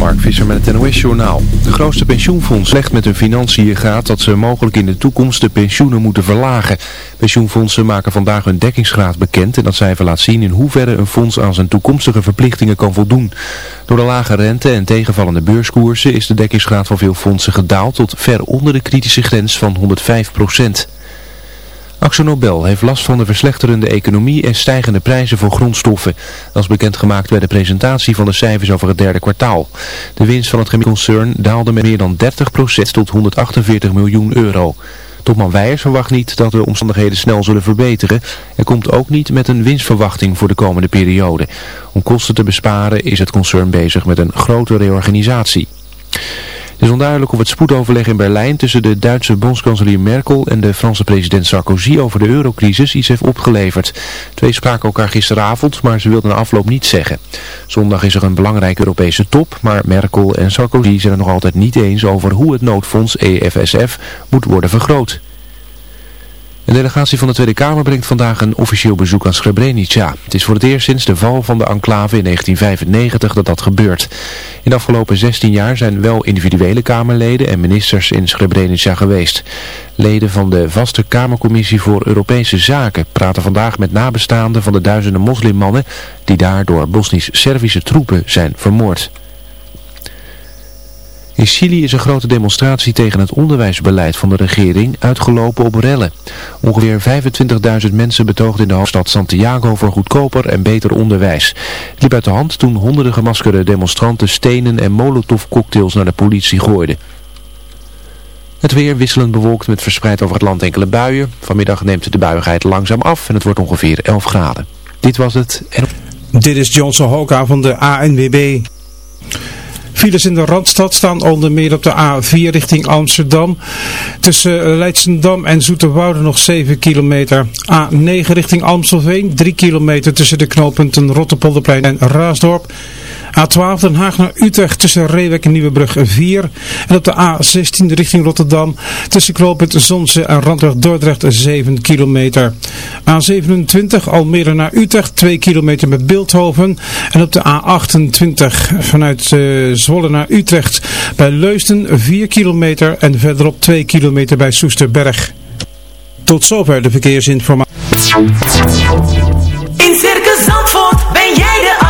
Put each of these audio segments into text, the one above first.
Mark Visser met het NOS-journaal. De grootste pensioenfonds legt met hun financiën gaat dat ze mogelijk in de toekomst de pensioenen moeten verlagen. Pensioenfondsen maken vandaag hun dekkingsgraad bekend en dat cijfer laat zien in hoeverre een fonds aan zijn toekomstige verplichtingen kan voldoen. Door de lage rente en tegenvallende beurskoersen is de dekkingsgraad van veel fondsen gedaald tot ver onder de kritische grens van 105 procent. Axo Nobel heeft last van de verslechterende economie en stijgende prijzen voor grondstoffen. Dat is bekendgemaakt bij de presentatie van de cijfers over het derde kwartaal. De winst van het chemieconcern daalde met meer dan 30% tot 148 miljoen euro. Topman Weijers verwacht niet dat de omstandigheden snel zullen verbeteren. Er komt ook niet met een winstverwachting voor de komende periode. Om kosten te besparen is het concern bezig met een grote reorganisatie. Het is onduidelijk of het spoedoverleg in Berlijn tussen de Duitse bondskanselier Merkel en de Franse president Sarkozy over de eurocrisis iets heeft opgeleverd. Twee spraken elkaar gisteravond, maar ze wilden na afloop niets zeggen. Zondag is er een belangrijke Europese top, maar Merkel en Sarkozy zijn het nog altijd niet eens over hoe het noodfonds EFSF moet worden vergroot. Een delegatie van de Tweede Kamer brengt vandaag een officieel bezoek aan Srebrenica. Het is voor het eerst sinds de val van de enclave in 1995 dat dat gebeurt. In de afgelopen 16 jaar zijn wel individuele Kamerleden en ministers in Srebrenica geweest. Leden van de vaste Kamercommissie voor Europese Zaken praten vandaag met nabestaanden van de duizenden moslimmannen die daar door Bosnisch-Servische troepen zijn vermoord. In Chili is een grote demonstratie tegen het onderwijsbeleid van de regering uitgelopen op rellen. Ongeveer 25.000 mensen betoogden in de hoofdstad Santiago voor goedkoper en beter onderwijs. Het liep uit de hand toen honderden gemaskerde demonstranten stenen en molotovcocktails naar de politie gooiden. Het weer wisselend bewolkt met verspreid over het land enkele buien. Vanmiddag neemt de buiigheid langzaam af en het wordt ongeveer 11 graden. Dit was het. En... Dit is Johnson Hoka van de ANWB. Files in de Randstad staan onder meer op de A4 richting Amsterdam. Tussen Leidsendam en Zoeterwoude nog 7 kilometer. A9 richting Amstelveen, 3 kilometer tussen de knooppunten Rotterpolderplein en Raasdorp. A12 Den Haag naar Utrecht tussen Reewek en Nieuwebrug 4. En op de A16 richting Rotterdam tussen knooppunt Zonse en Randweg Dordrecht 7 kilometer. A27 Almere naar Utrecht 2 kilometer met Beeldhoven. En op de A28 vanuit uh, Zwolle naar Utrecht bij Leusden 4 kilometer en verderop 2 kilometer bij Soesterberg. Tot zover de verkeersinformatie. In Circus Zandvoort ben jij de.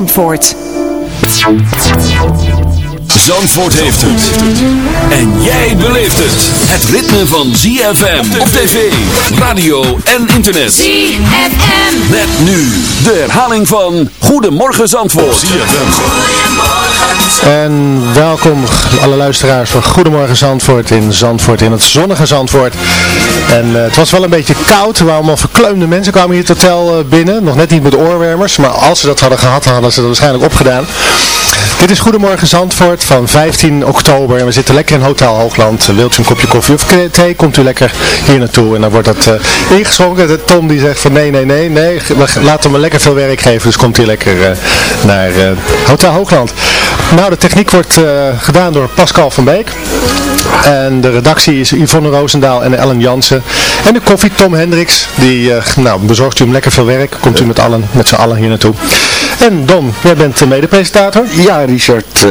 Zandvoort. Zandvoort heeft het. En jij beleeft het. Het ritme van ZFM op tv, radio en internet. ZFM. Met nu de herhaling van Goedemorgen Zandvoort. Goedemorgen. En welkom alle luisteraars van Goedemorgen Zandvoort in Zandvoort, in het zonnige Zandvoort. En uh, het was wel een beetje koud, waren allemaal verkleumde mensen kwamen hier het hotel uh, binnen. Nog net niet met oorwermers, maar als ze dat hadden gehad, hadden ze dat waarschijnlijk opgedaan. Dit is Goedemorgen Zandvoort van 15 oktober en we zitten lekker in Hotel Hoogland. Wilt u een kopje koffie of thee, komt u lekker hier naartoe en dan wordt dat uh, ingeschonken. Tom die zegt van nee, nee, nee, nee, laat hem lekker veel werk geven, dus komt hij lekker naar Hotel Hoogland. Nou, de techniek wordt eh, gedaan door Pascal van Beek. En de redactie is Yvonne Roosendaal en Ellen Jansen. En de koffie Tom Hendricks. Die uh, nou, bezorgt u hem lekker veel werk. Komt u met, allen, met z'n allen hier naartoe. En Don, jij bent de mede-presentator. Ja, Richard. Uh,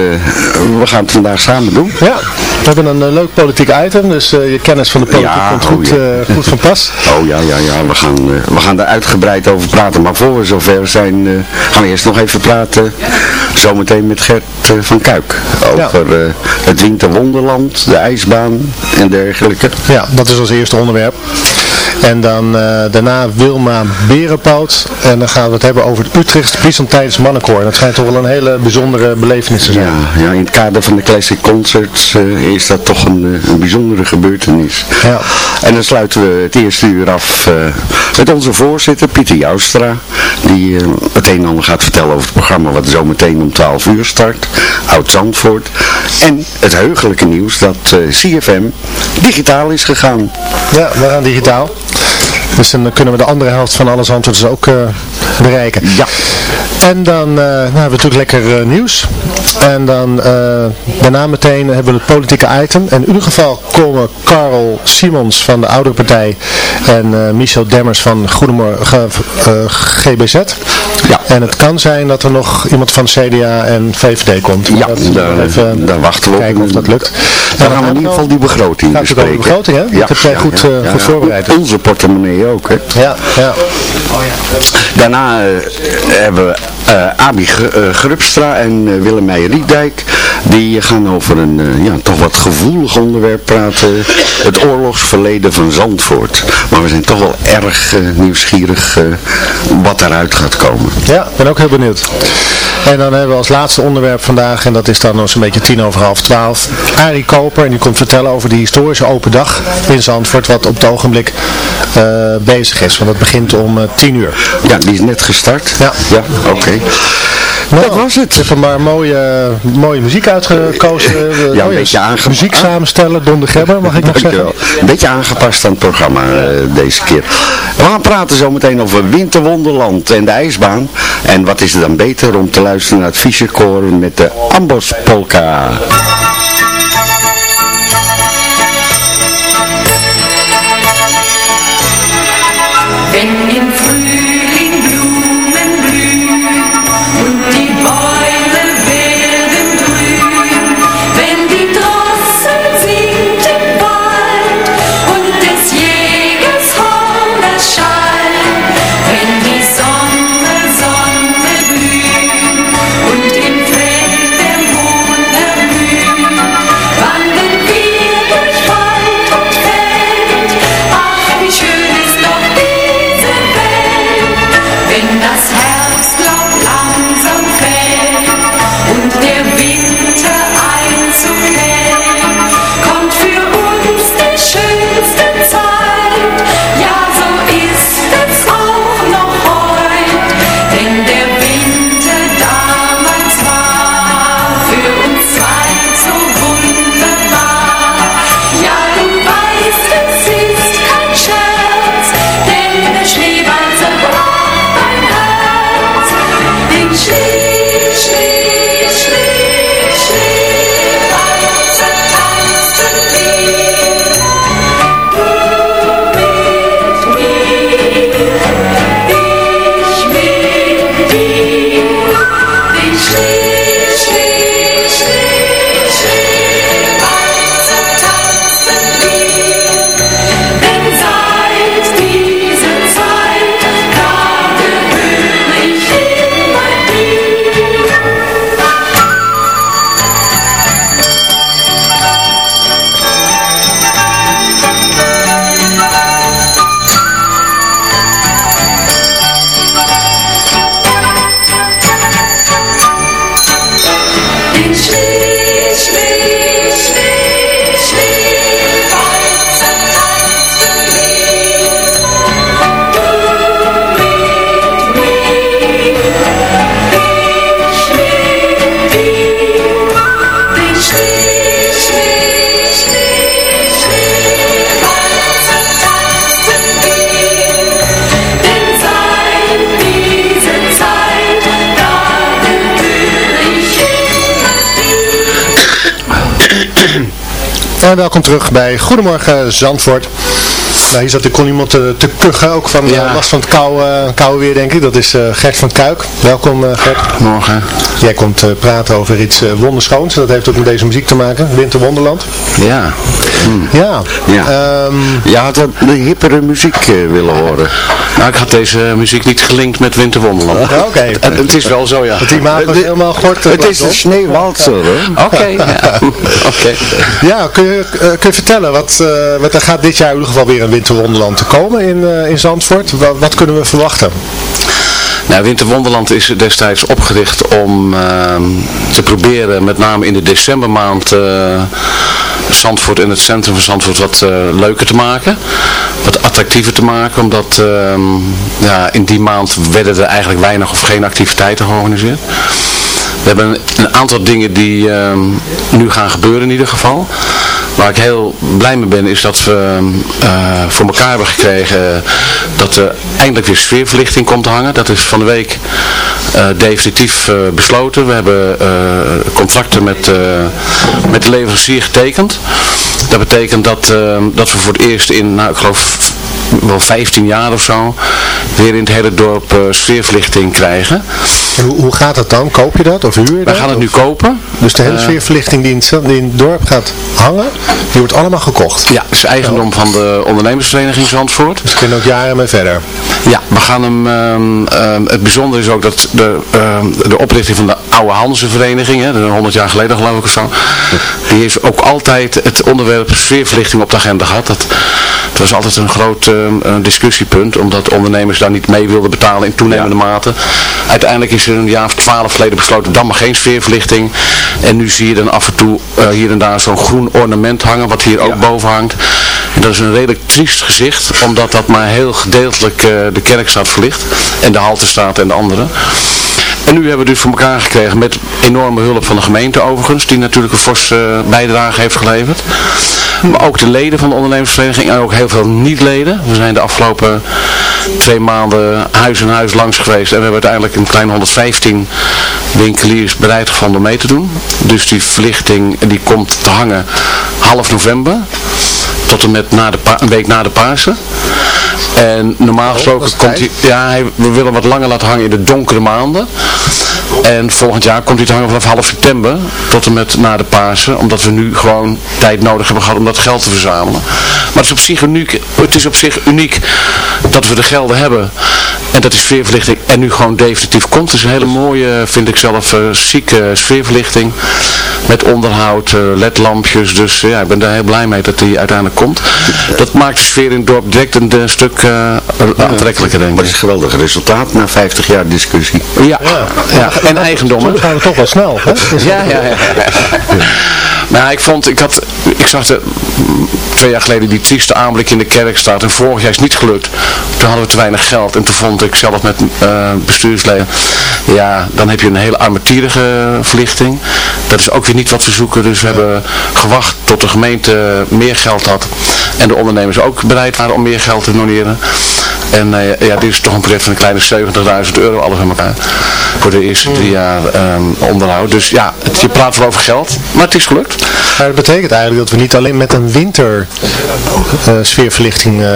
we gaan het vandaag samen doen. Ja, we hebben een leuk politiek item. Dus je kennis van de politiek ja, komt goed, oh, goed van pas. Oh ja, ja, ja. We gaan, we gaan daar uitgebreid over praten. Maar voor we zover zijn, gaan we eerst nog even praten. Zometeen met Gert van Kuik. Over ja. het winterwonderland, de ijsbaan en dergelijke. Ja, dat is ons eerste onderwerp. En dan uh, daarna Wilma Berenpoot. En dan gaan we het hebben over het Utrecht Byzantijns Mannenkoor. Dat schijnt toch wel een hele bijzondere belevenis te zijn. Ja, ja in het kader van de Classic Concerts uh, is dat toch een, een bijzondere gebeurtenis. Ja. En dan sluiten we het eerste uur af uh, met onze voorzitter Pieter Joustra. Die het een en ander gaat vertellen over het programma wat zo meteen om 12 uur start. Oud-Zandvoort. En het heugelijke nieuws dat CFM digitaal is gegaan. Ja, we gaan digitaal. Dus dan kunnen we de andere helft van alle antwoorden. Ook uh, bereiken. Ja. En dan uh, nou, hebben we natuurlijk lekker uh, nieuws. En dan daarna meteen hebben we het politieke item. En in ieder geval komen Karel Simons van de Oudere Partij en Michel Demmers van Goedemorgen GBZ. Ja. En het kan zijn dat er nog iemand van CDA en VVD komt. Ja, dat, daar, even daar wachten we op. Kijken of dat lukt. Dan, gaan we in ieder geval die begroting bespreken. de begroting, hè? Ja. Dat heb jij goed, goed voorbereid. Onze portemonnee ook, hè? Ja, ja. Daarna uh, hebben we uh, Abi Grubstra en Willemij Riedijk. Die gaan over een ja, toch wat gevoelig onderwerp praten. Het oorlogsverleden van Zandvoort. Maar we zijn toch wel erg nieuwsgierig wat daaruit gaat komen. Ja, ik ben ook heel benieuwd. En dan hebben we als laatste onderwerp vandaag, en dat is dan nog zo'n beetje tien over half twaalf, Arie Koper. En die komt vertellen over de historische open dag in Zandvoort, wat op het ogenblik uh, bezig is. Want dat begint om uh, tien uur. Ja, die is net gestart. Ja. Ja, oké. Nou, dat was het. Ik heb maar mooie, mooie muziek uitgekozen. ja, een beetje aangepast. Muziek samenstellen, Don de Gebber, mag ik nog zeggen. Een beetje aangepast aan het programma uh, deze keer. We gaan praten zo meteen over Winterwonderland en de ijsbaan. En wat is er dan beter om te luisteren naar het Fischerkoor met de Ambos Polka. En welkom terug bij Goedemorgen Zandvoort. Nou, hier zat de kon iemand te, te kuchen, ook van Ja. eh, last van het koude, koude weer denk ik. Dat is eh, Gert van Kuik. Welkom eh, Gert. Morgen. Jij komt eh, praten over iets eh, wonderschoons. Dat heeft ook met deze muziek te maken. Winter Wonderland. Ja. Ja. Ja. Ehm, Je had wat de hippere muziek eh, willen horen. Nou, ik had deze muziek niet gelinkt met Winter Wonderland. Oké. Het is wel zo, ja. Maken we de- helemaal gort. eh, Het is een sneeuwwalser hoor. Oké, ja. Oké. Ja, kun je, eh, kun je vertellen, wat, eh, wat er gaat dit jaar in ieder geval weer een winterwonderland te komen in, eh, in Zandvoort? Wat, wat kunnen we verwachten? Nou, Winter Wonderland is destijds opgericht om ehm, te proberen, met name in de decembermaand, eh, Zandvoort en het centrum van Zandvoort wat eh, leuker te maken. Wat attractiever te maken, omdat ehm, ja, in die maand werden er eigenlijk weinig of geen activiteiten georganiseerd. We hebben een aantal dingen die ehm, nu gaan gebeuren in ieder geval. Waar ik heel blij mee ben is dat we eh, voor elkaar hebben gekregen dat er eindelijk weer sfeerverlichting komt hangen. Dat is van de week eh, definitief eh, besloten. We hebben contracten met, met de leverancier getekend. Dat betekent dat, dat we voor het eerst in, nou ik geloof wel 15 jaar of zo, weer in het hele dorp sfeerverlichting krijgen. En hoe, hoe gaat dat dan? Koop je dat of huur je Wij dat? gaan het nu Of- kopen. Dus de hele Eh, sfeerverlichting die in, het, cel- die in het dorp gaat hangen, die wordt allemaal gekocht. Ja, het is eigendom van de ondernemersvereniging Zandvoort. Dus kunnen ook jaren mee verder. Ja, we gaan hem, ehm, ehm, het bijzondere is ook dat de, ehm, de oprichting van de oude Hansenvereniging, hè, de 100 jaar geleden geloof ik of zo, die heeft ook altijd het onderwerp sfeerverlichting op de agenda gehad. Dat, het was altijd een groot een discussiepunt, omdat ondernemers daar niet mee wilden betalen in toenemende mate. Uiteindelijk is er een jaar of twaalf geleden besloten, dan maar geen sfeerverlichting. En nu zie je dan af en toe eh, hier en daar zo'n groen ornament hangen, wat hier ook boven hangt. En dat is een redelijk triest gezicht, omdat dat maar heel gedeeltelijk eh, de kerkstraat verlicht. En de Haltestraat en de andere. En nu hebben we dus voor elkaar gekregen met enorme hulp van de gemeente overigens, die natuurlijk een forse eh, bijdrage heeft geleverd. Maar ook de leden van de ondernemersvereniging en ook heel veel niet-leden. We zijn de afgelopen twee maanden huis in huis langs geweest en we hebben uiteindelijk een klein 115 winkeliers bereid gevonden om mee te doen. Dus die verlichting die komt te hangen half november tot en met na de een week na de Pasen. En normaal gesproken dat is komt hij, ja, hij, we willen wat langer laten hangen in de donkere maanden. En volgend jaar komt hij te hangen vanaf half september tot en met na de Pasen. Omdat we nu gewoon tijd nodig hebben gehad om dat geld te verzamelen. Maar het is op zich uniek, het is op zich uniek dat we de gelden hebben. En dat is sfeerverlichting en nu gewoon definitief komt. Het is een hele mooie, vind ik zelf, eh chique sfeerverlichting. Met onderhoud, eh, ledlampjes. Dus eh, ja, ik ben daar heel blij mee dat die uiteindelijk komt. Dat maakt de sfeer in het dorp direct een stuk eh, aantrekkelijker, denk Maar het ik. is een geweldig resultaat na 50 jaar discussie. Ja, ja. en eigendommen. Soms gaan we toch wel snel. Hè? Dus- Ja, ja, ja. Maar ik vond, ik had, ik zag de, twee jaar geleden die trieste aanblik in de kerkstraat en vorig jaar is het niet gelukt. Toen hadden we te weinig geld en toen vond ik zelf met eh, bestuursleden, ja, dan heb je een hele armetierige verlichting. Dat is ook weer niet wat we zoeken, dus we hebben gewacht tot de gemeente meer geld had en de ondernemers ook bereid waren om meer geld te doneren. En eh, ja, dit is toch een project van een kleine 70.000 euro alles bij elkaar. Voor de eerste drie jaar ehm, onderhoud. Dus ja, het, je praat wel over geld, maar het is gelukt. Maar dat betekent eigenlijk dat we niet alleen met een winter eh, sfeerverlichting eh,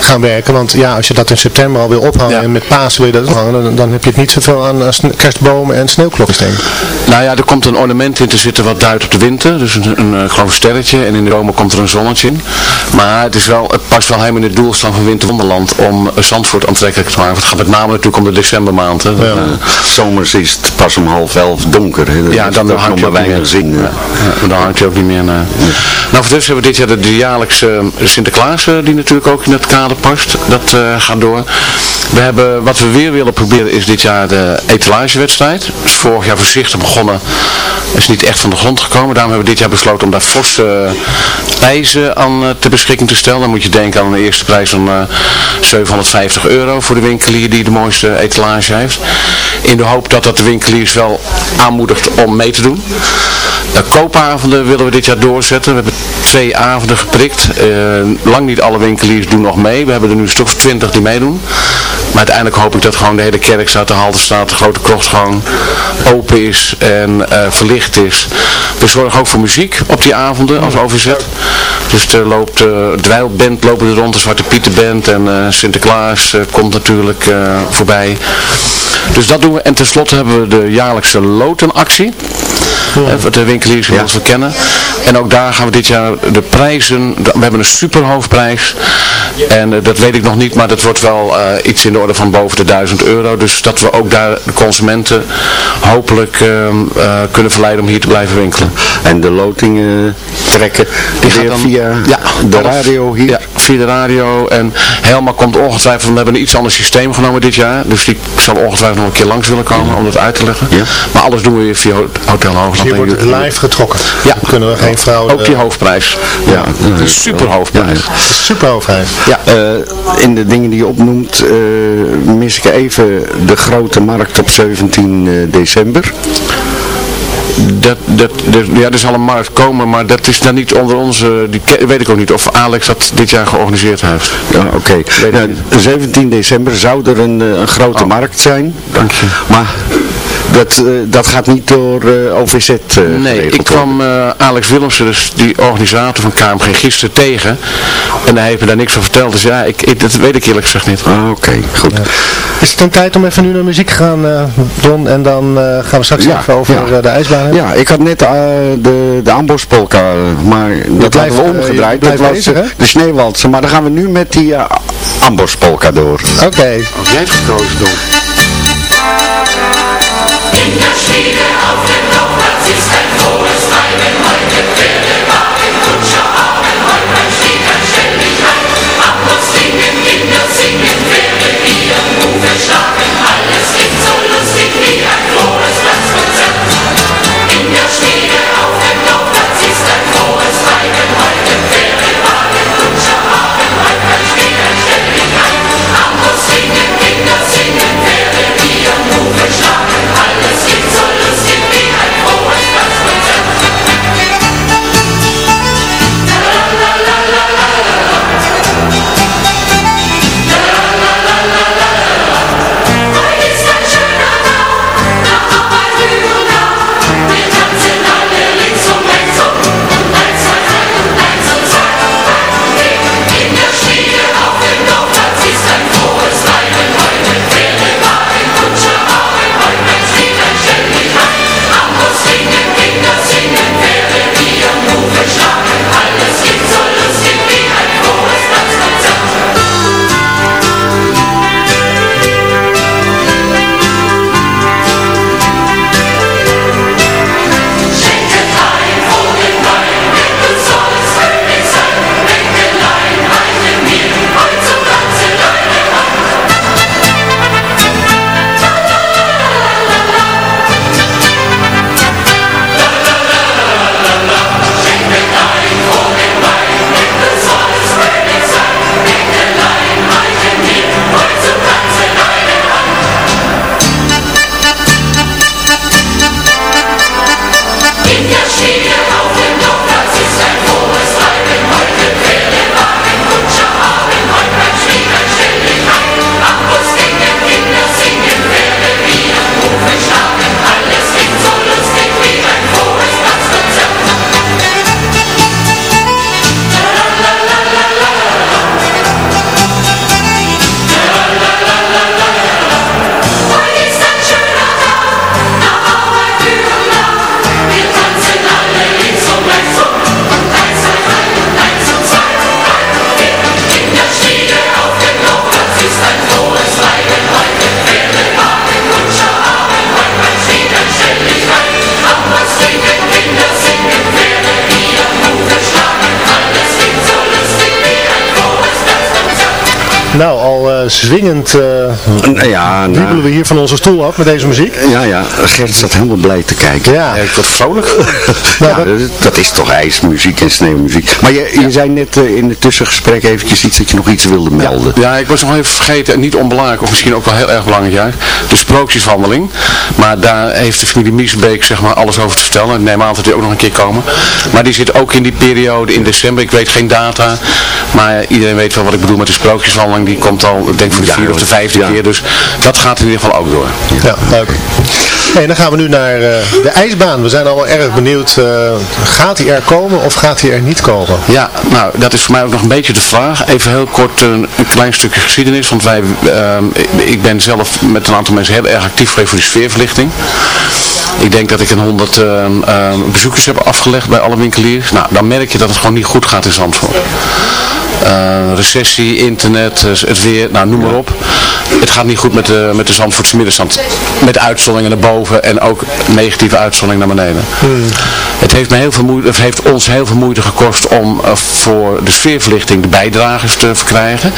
gaan werken. Want ja, als je dat in september al wil ophangen Ja. en met Pasen wil je dat ophangen, dan, dan heb je het niet zoveel aan, aan kerstbomen en sneeuwklokjes denk ik. Nou ja, er komt een ornament in te zitten wat duidt op de winter. Dus een, een, geloof sterretje. En in de zomer komt er een zonnetje in. Maar het, is wel, het past wel helemaal in het doelstelling van Winter Wonderland om eh, Zandvoort aantrekkelijk te maken. Want het gaat met name natuurlijk om de decembermaand. Hè. Ja. Eh, Zomers is het pas om half elf donker. Hè. Dan Ja, is dan hangt maar ook niet weinig meer. zin. Ja, dan hangt hij ook niet meer naar. Nou, voor dus hebben we dit jaar de, de jaarlijkse eh, Sinterklaas, eh, die natuurlijk ook in het kader past. Dat eh, gaat door. We hebben, wat we weer willen proberen is dit jaar de etalagewedstrijd. Dus vorig jaar voorzichtig begonnen. Is niet echt van de grond gekomen. Daarom hebben we dit jaar besloten om daar forse eh, prijzen aan eh, ter beschikking te stellen. Dan moet je denken aan een eerste prijs van eh 250 euro voor de winkelier die de mooiste etalage heeft. In de hoop dat dat de winkeliers wel aanmoedigt om mee te doen. De koopavonden willen we dit jaar doorzetten. We hebben twee avonden geprikt. Eh, lang niet alle winkeliers doen nog mee. We hebben er nu een stuk of twintig die meedoen. Maar uiteindelijk hoop ik dat gewoon de hele kerkstraat, de Halterstraat, de Grote Krocht gewoon open is en eh, verlicht is. We zorgen ook voor muziek op die avonden als overzet. Dus er loopt, uh, Dweilband lopen er rond, de Zwarte Pieterband en uh, Sinterklaas komt natuurlijk voorbij. Dus dat doen we. En tenslotte hebben we de jaarlijkse lotenactie. Ja. Wat de winkeliers ja. ons verkennen. En ook daar gaan we dit jaar de prijzen, we hebben een superhoofdprijs. En uh, dat weet ik nog niet, maar dat wordt wel uh, iets in de orde van boven de 1000 euro. Dus dat we ook daar de consumenten hopelijk uh, kunnen verleiden om hier te blijven winkelen. En de lotingen trekken die gaan dan, via ja, de radio hier? Ja, via de radio. En Helma komt ongetwijfeld, we hebben een iets ander systeem genomen dit jaar. Dus die zal ongetwijfeld nog een keer langs willen komen om dat uit te leggen. Ja. Maar alles doen we weer via Hotel Hoogland. Dus hier wordt het live getrokken? Ja. Dan kunnen we geen vrouw... Ook die hoofdprijs. Ja, ja. super hoofdprijs. Ja. Super hoofdprijs. Ja. Uh, in de dingen die je opnoemt uh, mis ik even de grote markt op 17 uh, december. Dat, dat, dat, ja, er zal een markt komen, maar dat is dan niet onder onze, die weet ik ook niet of Alex dat dit jaar georganiseerd heeft. Ja, oké. Okay. Nou, 17 december zou er een, een grote oh. markt zijn. Dank je. Maar dat, uh, dat gaat niet door uh, OVZ uh, Nee, ik kwam Alex Willemsen, dus die organisator van KMG, gisteren tegen. En hij heeft me daar niks van verteld. Dus ja, ik, ik dat weet ik eerlijk gezegd niet. Ah, Oké, okay, goed. Ja. Is het een tijd om even nu naar muziek te gaan, Don? En dan gaan we straks ja, even over ja. de ijsbaan hebben? Ja, ik had net de, de Ambospolka, maar dat blijft we omgedraaid. Dat was bezig, de Sneeuwwaldse. Maar dan gaan we nu met die Ambospolka door. Oké. Okay. Oh, jij hebt gekozen, Don. In der Schmiede auf dem Dorfplatz ist ein frohes Nou, al uh, zwingend uh, ja, nou, we hier van onze stoel af met deze muziek. Ja, ja, Gert staat helemaal blij te kijken. Ja, ja ik word vrolijk. nou, ja, dat, dat, is toch ijsmuziek en sneeuwmuziek. Maar je, je zei net uh, in het tussengesprek eventjes iets dat je nog iets wilde melden. Ja, ik was nog even vergeten, niet onbelangrijk, of misschien ook wel heel erg belangrijk, de sprookjeswandeling. Maar daar heeft de familie Miesbeek zeg maar alles over te vertellen. Ik neem aan dat die ook nog een keer komen. Maar die zit ook in die periode in december. Ik weet geen data. Maar iedereen weet wel wat ik bedoel met de sprookjeswandeling. Die komt al, ik denk voor de vierde of de vijfde keer. Dus dat gaat in ieder geval ook door. Ja, leuk. Hey, dan gaan we nu naar uh, de ijsbaan. We zijn allemaal erg benieuwd. Uh, gaat hij er komen of gaat hij er niet komen? Ja, nou dat is voor mij ook nog een beetje de vraag. Even heel kort een, een klein stukje geschiedenis. Want wij, uh, ik ben zelf met een aantal mensen heel erg actief geweest voor die sfeerverlichting. Ik denk dat ik een honderd bezoekers heb afgelegd bij alle winkeliers. Nou, dan merk je dat het gewoon niet goed gaat in Zandvoort. Uh, recessie, internet, het weer, nou noem maar op. Het gaat niet goed met de, met de Zandvoortse middenstand. Met uitzonderingen naar boven en ook negatieve uitzonderingen naar beneden. Hmm. Het, heeft me heel veel moeite, het heeft ons heel veel moeite gekost om uh, voor de sfeerverlichting de bijdragers te verkrijgen.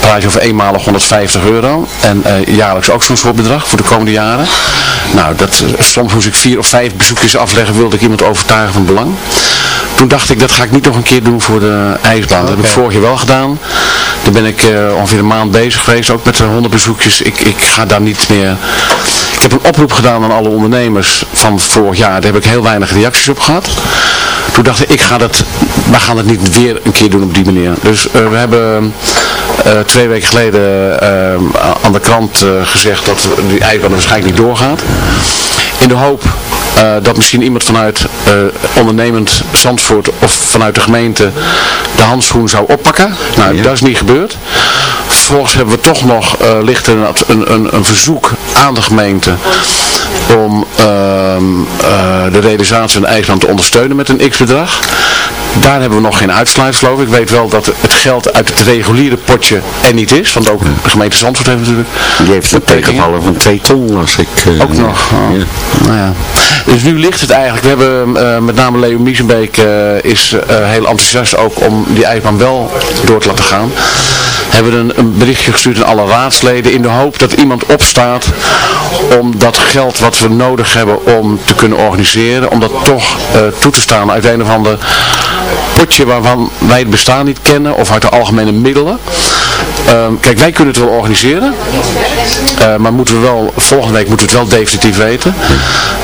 Praat je over eenmalig 150 euro. En uh, jaarlijks ook zo'n soort bedrag voor de komende jaren. Nou, dat, soms moest ik vier of vijf bezoekjes afleggen, wilde ik iemand overtuigen van belang. Toen dacht ik, dat ga ik niet nog een keer doen voor de ijsbaan. Dat heb ik vorig jaar wel gedaan. Daar ben ik uh, ongeveer een maand bezig geweest, ook met de 100 bezoekjes. Ik, ik ga daar niet meer... Ik heb een oproep gedaan aan alle ondernemers van vorig jaar. Daar heb ik heel weinig reacties op gehad. Toen dacht ik, ik ga dat, we gaan het niet weer een keer doen op die manier. Dus uh, we hebben uh, twee weken geleden aan de krant gezegd dat die ijsbaan waarschijnlijk niet doorgaat. In de hoop uh, dat misschien iemand vanuit uh, ondernemend Zandvoort of vanuit de gemeente de handschoen zou oppakken. Nou, dat is niet gebeurd. Vervolgens hebben we toch nog, uh, ligt een, een, een verzoek aan de gemeente om ehm, de realisatie van de eigen te ondersteunen met een x-bedrag. Daar hebben we nog geen uitsluit geloof ik. Ik weet wel dat het geld uit het reguliere potje er niet is. Want ook de gemeente Zandvoort heeft natuurlijk... Die heeft een tegenvallen van 2 ton als ik... Uh, ook nog. Oh. Ja. Nou ja. Dus nu ligt het eigenlijk. We hebben uh, met name Leo Miesenbeek uh, is heel enthousiast ook om die ijsbaan wel door te laten gaan. Hebben een, een berichtje gestuurd aan alle raadsleden in de hoop dat iemand opstaat om dat geld wat we nodig hebben om te kunnen organiseren, om dat toch toe te staan uit een of ander potje waarvan wij het bestaan niet kennen of uit de algemene middelen. Um, kijk, wij kunnen het wel organiseren, uh, maar moeten we wel, volgende week moeten we het wel definitief weten.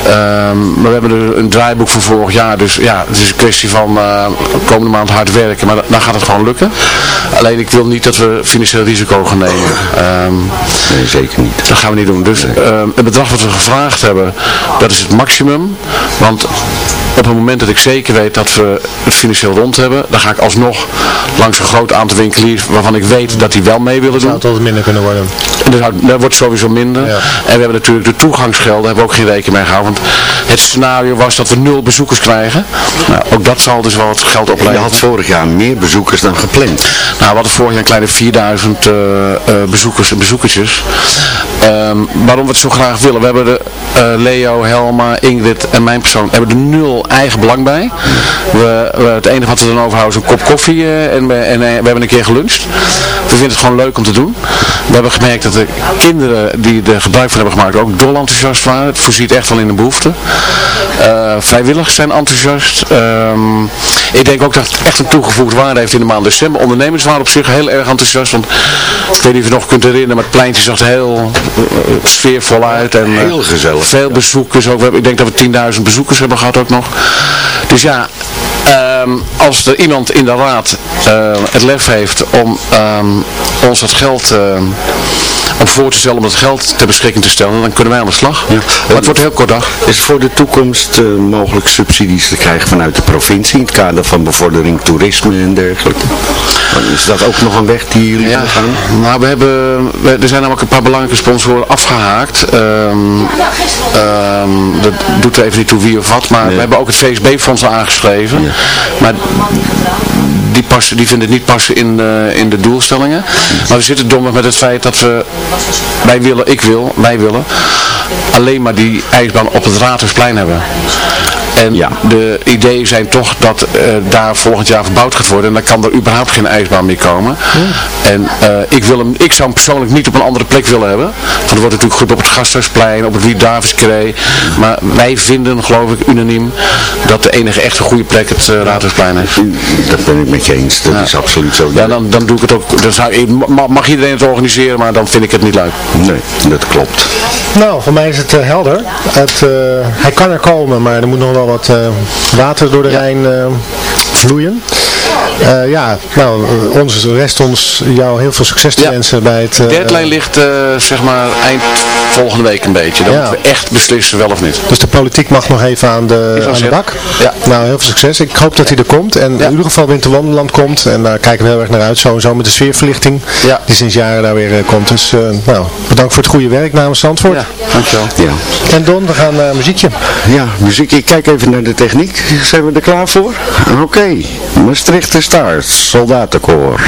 Um, maar we hebben een draaiboek van vorig jaar, dus ja, het is een kwestie van uh, komende maand hard werken, maar dan gaat het gewoon lukken. Alleen ik wil niet dat we financieel risico gaan nemen. Um, nee, zeker niet. Dat gaan we niet doen. Dus het bedrag wat we gevraagd hebben, dat is het maximum, want op het moment dat ik zeker weet dat we het financieel rond hebben, dan ga ik alsnog langs een groot aantal winkeliers waarvan ik weet dat die wel mee willen doen. Zou het minder kunnen worden? dat wordt sowieso minder. En we hebben natuurlijk de toegangsgelden, hebben we ook geen rekening mee gehouden. Want het scenario was dat we nul bezoekers krijgen. Nou, ook dat zal dus wel wat geld opleveren. Je had vorig jaar meer bezoekers dan gepland. Nou, we hadden vorig jaar een kleine 4000 uh, uh, bezoekers en bezoekertjes. Um, waarom we het zo graag willen. We hebben de uh, Leo, Helma, Ingrid en mijn persoon hebben er nul eigen belang bij. We, we, het enige wat we dan overhouden is een kop koffie uh, en, en, we hebben een keer geluncht. We vinden het gewoon leuk om te doen. We hebben gemerkt dat de kinderen die er gebruik van hebben gemaakt ook dol enthousiast waren. Het voorziet echt wel in de behoefte. Uh, vrijwilligers zijn enthousiast. Um, ik denk ook dat het echt een toegevoegde waarde heeft in de maand december. Ondernemers waren op zich heel erg enthousiast. Want ik weet niet of je nog kunt herinneren, maar het pleintje zag heel sfeervol uit. En, heel gezellig. Veel bezoekers ook. Ik denk dat we 10.000 bezoekers hebben gehad ook nog. Dus ja, um, als er iemand in de raad uh, het lef heeft om um, ons het geld uh, om voor te stellen om dat geld ter beschikking te stellen, dan kunnen wij aan de slag. Ja. Maar het wordt een heel kort dag. Is voor de toekomst uh, mogelijk subsidies te krijgen vanuit de provincie in het kader van bevordering toerisme en dergelijke? Is dat ook nog een weg die jullie ja, gaan? Nou, we hebben, we, er zijn namelijk een paar belangrijke sponsoren afgehaakt. Um, um, dat doet er even niet toe wie of wat, maar nee. we hebben ook het VSB-fonds aangeschreven. Ja. Maar die, passen, die vinden het niet passen in, uh, in de doelstellingen. Maar we zitten dommig met het feit dat we, wij willen, ik wil, wij willen, alleen maar die ijsbaan op het Raadhuisplein hebben. En de ideeën zijn toch dat daar volgend jaar verbouwd gaat worden. En dan kan er überhaupt geen ijsbaan meer komen. En ik, wil hem, ik zou hem persoonlijk niet op een andere plek willen hebben. Want er wordt natuurlijk goed op het Gasthuisplein, op het Wie Davidskree. Maar wij vinden, geloof ik, unaniem dat de enige echte goede plek het uh, Raadhuisplein is. Dat ben ik met je eens. Dat is absoluut zo. Ja, dan, dan doe ik het ook. Dan zou, mag iedereen het organiseren, maar dan vind ik het niet leuk. Nee, dat klopt. Nou, voor mij is het uh, helder. Het, uh, hij kan er komen, maar er moet nog wel wat water door de. Rijn vloeien. Uh, ja, nou, ons rest ons jou heel veel succes te wensen bij het... Uh, de deadline ligt uh, zeg maar eind volgende week een beetje. Dan ja. moeten we echt beslissen wel of niet. Dus de politiek mag nog even aan de, aan de bak. Ja. Nou, heel veel succes. Ik hoop dat hij er komt. En ja. in ieder geval Winter Wonderland komt. En daar kijken we heel erg naar uit. Sowieso met de sfeerverlichting. Ja. Die sinds jaren daar weer komt. Dus nou, bedankt voor het goede werk namens Zandvoort. Ja, dankjewel. Ja. En Don, we gaan naar muziekje. Ja, muziek. Ik kijk even naar de techniek. Zijn we er klaar voor? Oké. Okay. Maastricht Stars, Soldatenkoor.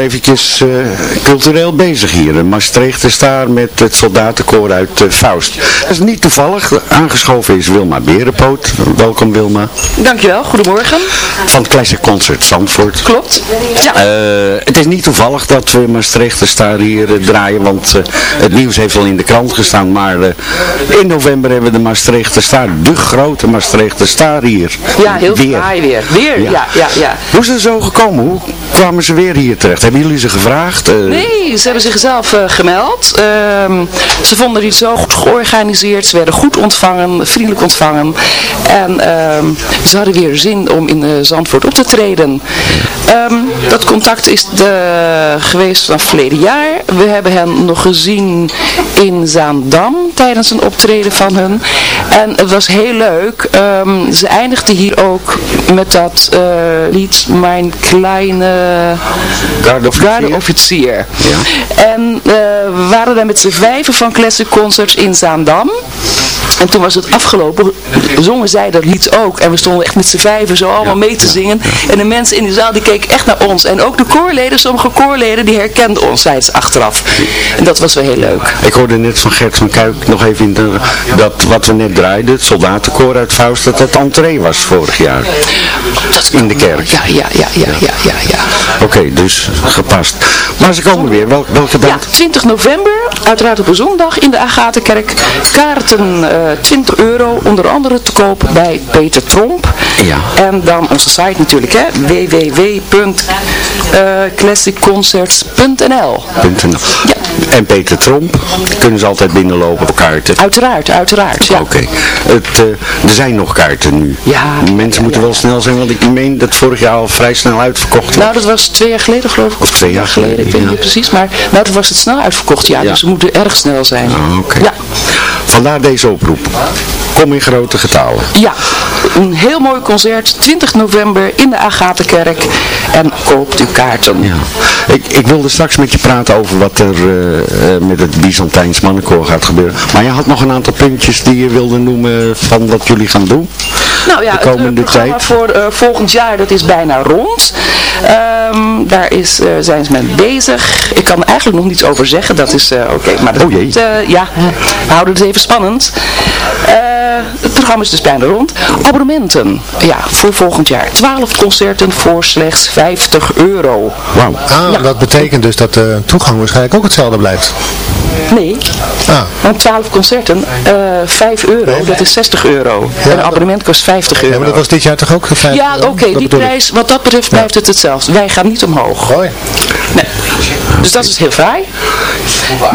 Wel eventjes uh, cultureel bezig hier. Maastricht is daar met het soldatenkoor uit uh, Faust. Dat is niet toevallig. Aangeschoven is Wilma Berenpoot. Welkom Wilma. Dankjewel, goedemorgen. Van het Classic Concert Zandvoort. Klopt, ja. Uh, het is niet toevallig dat we Maastricht Star hier draaien, want het nieuws heeft al in de krant gestaan. Maar in november hebben we de Maastricht Star, de grote Maastricht Star hier. Ja, heel weer. fraai weer. Weer, ja. ja. Ja, Hoe is het zo gekomen? Hoe kwamen ze weer hier terecht? Hebben jullie ze gevraagd? Uh... Nee, ze hebben zichzelf uh, gemeld. Uh, ze vonden die zo goed georganiseerd. Ze werden goed ontvangen, vriendelijk ontvangen. En ehm, ze hadden weer zin om in uh, Zandvoort op te treden. Ehm, dat contact is de, geweest vanaf verleden jaar. We hebben hen nog gezien in Zaandam tijdens een optreden van hun. En het was heel leuk. Ze eindigden hier ook met dat lied Mijn Kleine gardeofficier. Ja. En eh, we waren daar met z'n vijven van Classic Concerts in Zaandam. En toen was het afgelopen, zongen zij dat lied ook. En we stonden echt met z'n vijven zo allemaal mee te zingen. En de mensen in de zaal die keken echt naar ons. En ook de koorleden, sommige koorleden, die herkenden ons, ze achteraf. En dat was wel heel leuk. Ik hoorde net van Gert van Kuik nog even in de, dat wat we net draaiden, het soldatenkoor uit Faust, dat het entree was vorig jaar. in de kerk. Ja, ja, ja, ja, ja, ja. ja. Oké, dus gepast. Maar ze komen weer. Wel, welke Ja, datum? 20 november, uiteraard op een zondag in de Agatenkerk. Kaarten eh 20 euro, onder andere te koop bij Peter Tromp. Ja. En dan onze site natuurlijk, hè, www.classicconcerts.nl .nl. Ja. En Peter Tromp, kunnen ze altijd binnenlopen op kaarten. Uiteraard, uiteraard, ja. Oké. Eh, er zijn nog kaarten nu. Ja, Mensen moeten wel snel zijn, want ik meen dat vorig jaar al vrij snel uitverkocht was. Nou, dat was twee jaar geleden geloof ik. Of twee jaar geleden, Ik weet niet precies, maar nou, toen was het snel uitverkocht. Ja, dus we moeten erg snel zijn. Ah, Oké. Ja. Vandaar deze oproep. Kom in grote getalen. Ja, een heel mooi concert, 20 november in de Agatenkerk. En koopt uw kaarten. Ja. Ik, ik wilde straks met je praten over wat er eh, eh, met het Byzantijns mannenkoor gaat gebeuren. Maar je had nog een aantal puntjes die je wilde noemen van wat jullie gaan doen. Nou ja, de het eh, komende programma tijd. voor volgend jaar, dat is bijna rond. Ehm, daar is, zijn ze mee bezig. Ik kan er eigenlijk nog niets over zeggen, dat is oké. maar dat Oh jee. moet, ja, we houden het even spannend. Eh, het programma is dus bijna rond. Abonnementen, ja, voor volgend jaar. 12 concerten voor slechts 50 euro. Wauw. Ah, dat betekent dus dat de toegang waarschijnlijk ook hetzelfde blijft. Nee, Ah, want 12 concerten, eh 5 euro, dat is 60 euro. en een abonnement kost 50 euro. ja, maar dat was dit jaar toch ook? de vijf Ja, euro? oké, die ik. prijs, wat dat betreft blijft het hetzelfde. Wij gaan niet omhoog. Mooi. Nee. Dus dat is heel fraai.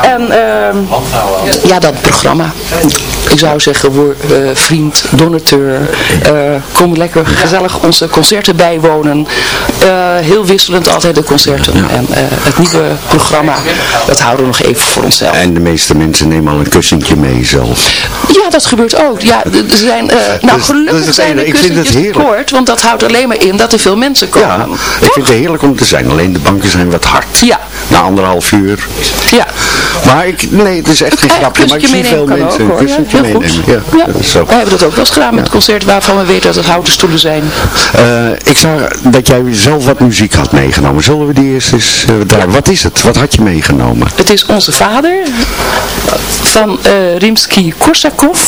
En ehm, ja, dat programma. Ik zou zeggen, word eh, vriend, donateur. eh, kom lekker gezellig onze concerten bijwonen. Eh, heel wisselend altijd de concerten. En het nieuwe programma, dat houden we nog even voor onszelf. En de meeste mensen nemen al een kussentje mee zelf. Ja, dat gebeurt ook. Ja, er zijn, nou, is gelukkig het zijn de Ik vind het kussentjes kort, want dat houdt alleen maar in dat er veel mensen komen. Ja, ik vind het heerlijk om te zijn. Alleen de banken zijn wat hard. Ja. Na anderhalf uur. Ja. Maar ik, nee, het is echt geen Eh, grapje. Maar ik zie veel mensen ook, een kussentje goed. meenemen. Ja, zo. Hebben dat ook wel eens gedaan met het concert waarvan we weten dat het houten stoelen zijn. Eh, ik zag dat jij zelf wat muziek had meegenomen. Zullen we die eerst eens eh, draaien? Wat is het? Wat had je meegenomen? Het is Onze Vader van eh Rimsky-Korsakov.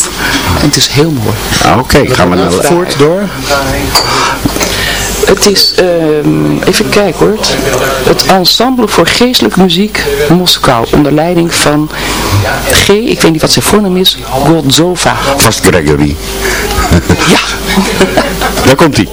En het is heel mooi. Ah, Oké, gaan we naar de... Voert door. Het is, ehm, even kijken hoor, het Ensemble voor Geestelijke Muziek Moskou onder leiding van G, ik weet niet wat zijn voornaam is, Godzova. Vast Gregory. Ja, Daar komt hij.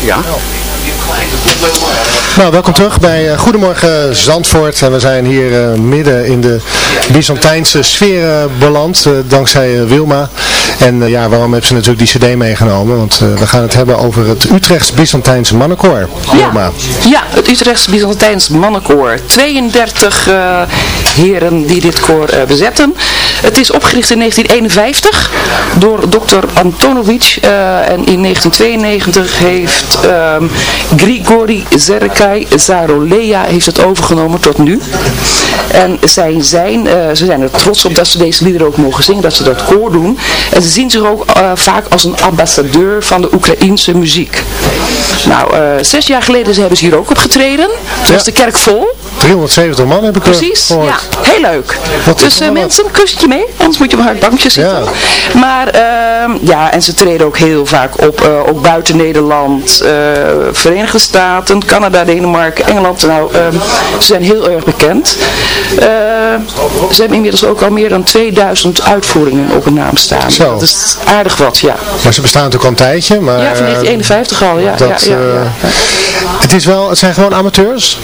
Ja. Nou, welkom terug bij eh, Goedemorgen Zandvoort. En we zijn hier eh, midden in de Byzantijnse sfeer eh, beland, dankzij Wilma. En ja, waarom heeft ze natuurlijk die cd meegenomen? Want eh, we gaan het hebben over het Utrechts Byzantijnse mannenkoor. Wilma. Ja, het Utrechts Byzantijns mannenkoor. 32 eh, heren die dit koor eh, bezetten. Het is opgericht in 1951 door dokter Antonovic. eh, en in 1992 heeft ehm, Grigori Zerkai Zarolea heeft het overgenomen tot nu. En zij zijn, eh, ze zijn er trots op dat ze deze liederen ook mogen zingen, dat ze dat koor doen. En ze zien zich ook vaak als een ambassadeur van de Oekraïense muziek. Nou, zes jaar geleden hebben ze hier ook opgetreden. Toen was de kerk vol. 370 man heb ik eh, Precies, gehoord. ja, heel leuk. Wat dus eh, mensen, een kusje mee, anders moet je op een hard bankje zitten. Maar ehm, ja, en ze treden ook heel vaak op, eh, ook buiten Nederland, Verenigde Staten, Canada, Denemarken, Engeland. Nou, ehm, ze zijn heel erg bekend. Ze hebben inmiddels ook al meer dan 2000 uitvoeringen op hun naam staan. Zo. Dat is aardig wat, ja. Maar ze bestaan natuurlijk al een tijdje. Maar, Ja, van 1951 al, ja. dat, ja, ja, Het, is wel, het zijn gewoon amateurs.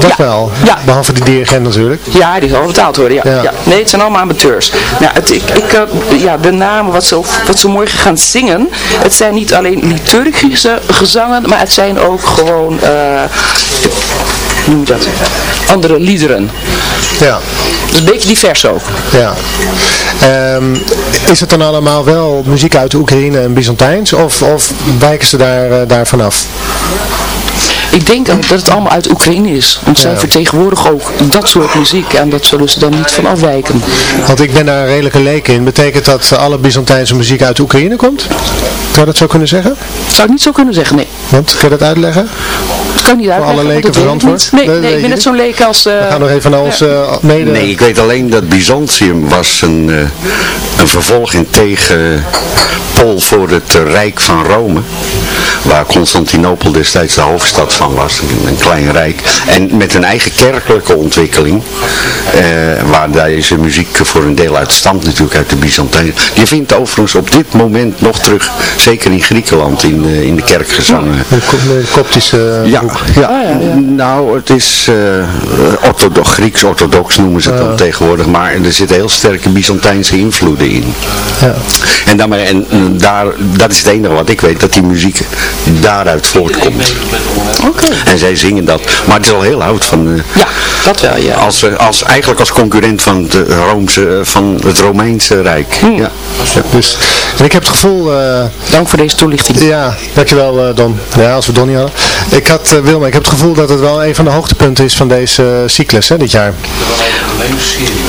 Dat wel. Behalve die dirigent natuurlijk. Ja, die zal betaald worden, ja. ja. Nee, het zijn allemaal amateurs. Nou, het, ik, ik, eh, ja, de namen wat ze, wat ze morgen gaan zingen, het zijn niet alleen liturgische gezangen, maar het zijn ook gewoon, eh, hoe noem je dat, andere liederen. Ja. Dus een beetje divers ook. Ja. Ehm, is het dan allemaal wel muziek uit de Oekraïne en Byzantijns? Of, of wijken ze daar, eh, daar vanaf? Ik denk ook dat het allemaal uit Oekraïne is. Want zij Ja. vertegenwoordigen ook dat soort muziek. En dat zullen ze dan niet van afwijken. Want ik ben daar een redelijke leek in. Betekent dat alle Byzantijnse muziek uit Oekraïne komt? Zou je dat zo kunnen zeggen? Zou ik niet zo kunnen zeggen, nee. Want, kan je dat uitleggen? Dat kan ik niet uitleggen. alle want leken verantwoord? Nee, Nee, ik ben net zo'n leek als... eh, We gaan nog even naar eh, mede... Nee, ik weet alleen dat Byzantium was een, eh, een vervolging tegen Pool voor het eh, Rijk van Rome. Waar Constantinopel destijds de hoofdstad van was. Een, een klein rijk. En met een eigen kerkelijke ontwikkeling. eh, waar deze muziek voor een deel uit stamt natuurlijk uit de Byzantijn. Je vindt overigens op dit moment nog terug. Zeker in Griekenland in, eh, in de kerkgezangen. De, ko- de koptische Ja, groep. ja. nou het is uh, orthodox, Grieks-orthodox noemen ze het dan tegenwoordig, maar er zitten heel sterke Byzantijnse invloeden in. Ja. En, daarmee, en eh, daar, dat is het enige wat ik weet, dat die muziek daaruit voortkomt. Oké. En zij zingen dat, maar het is al heel oud van... eh, Ja, dat wel, ja. als, eh, als, eigenlijk als concurrent van, de Roomse, eh, van het Romeinse Rijk. Hmm. Ja. Dus, en ik heb het gevoel... eh, Dank voor deze toelichting. Ja, dankjewel eh, Don. Ja, als we Don niet hadden. Ik had, uh, Wilma, ik heb het gevoel dat het wel een van de hoogtepunten is van deze uh, cyclus hè, dit jaar.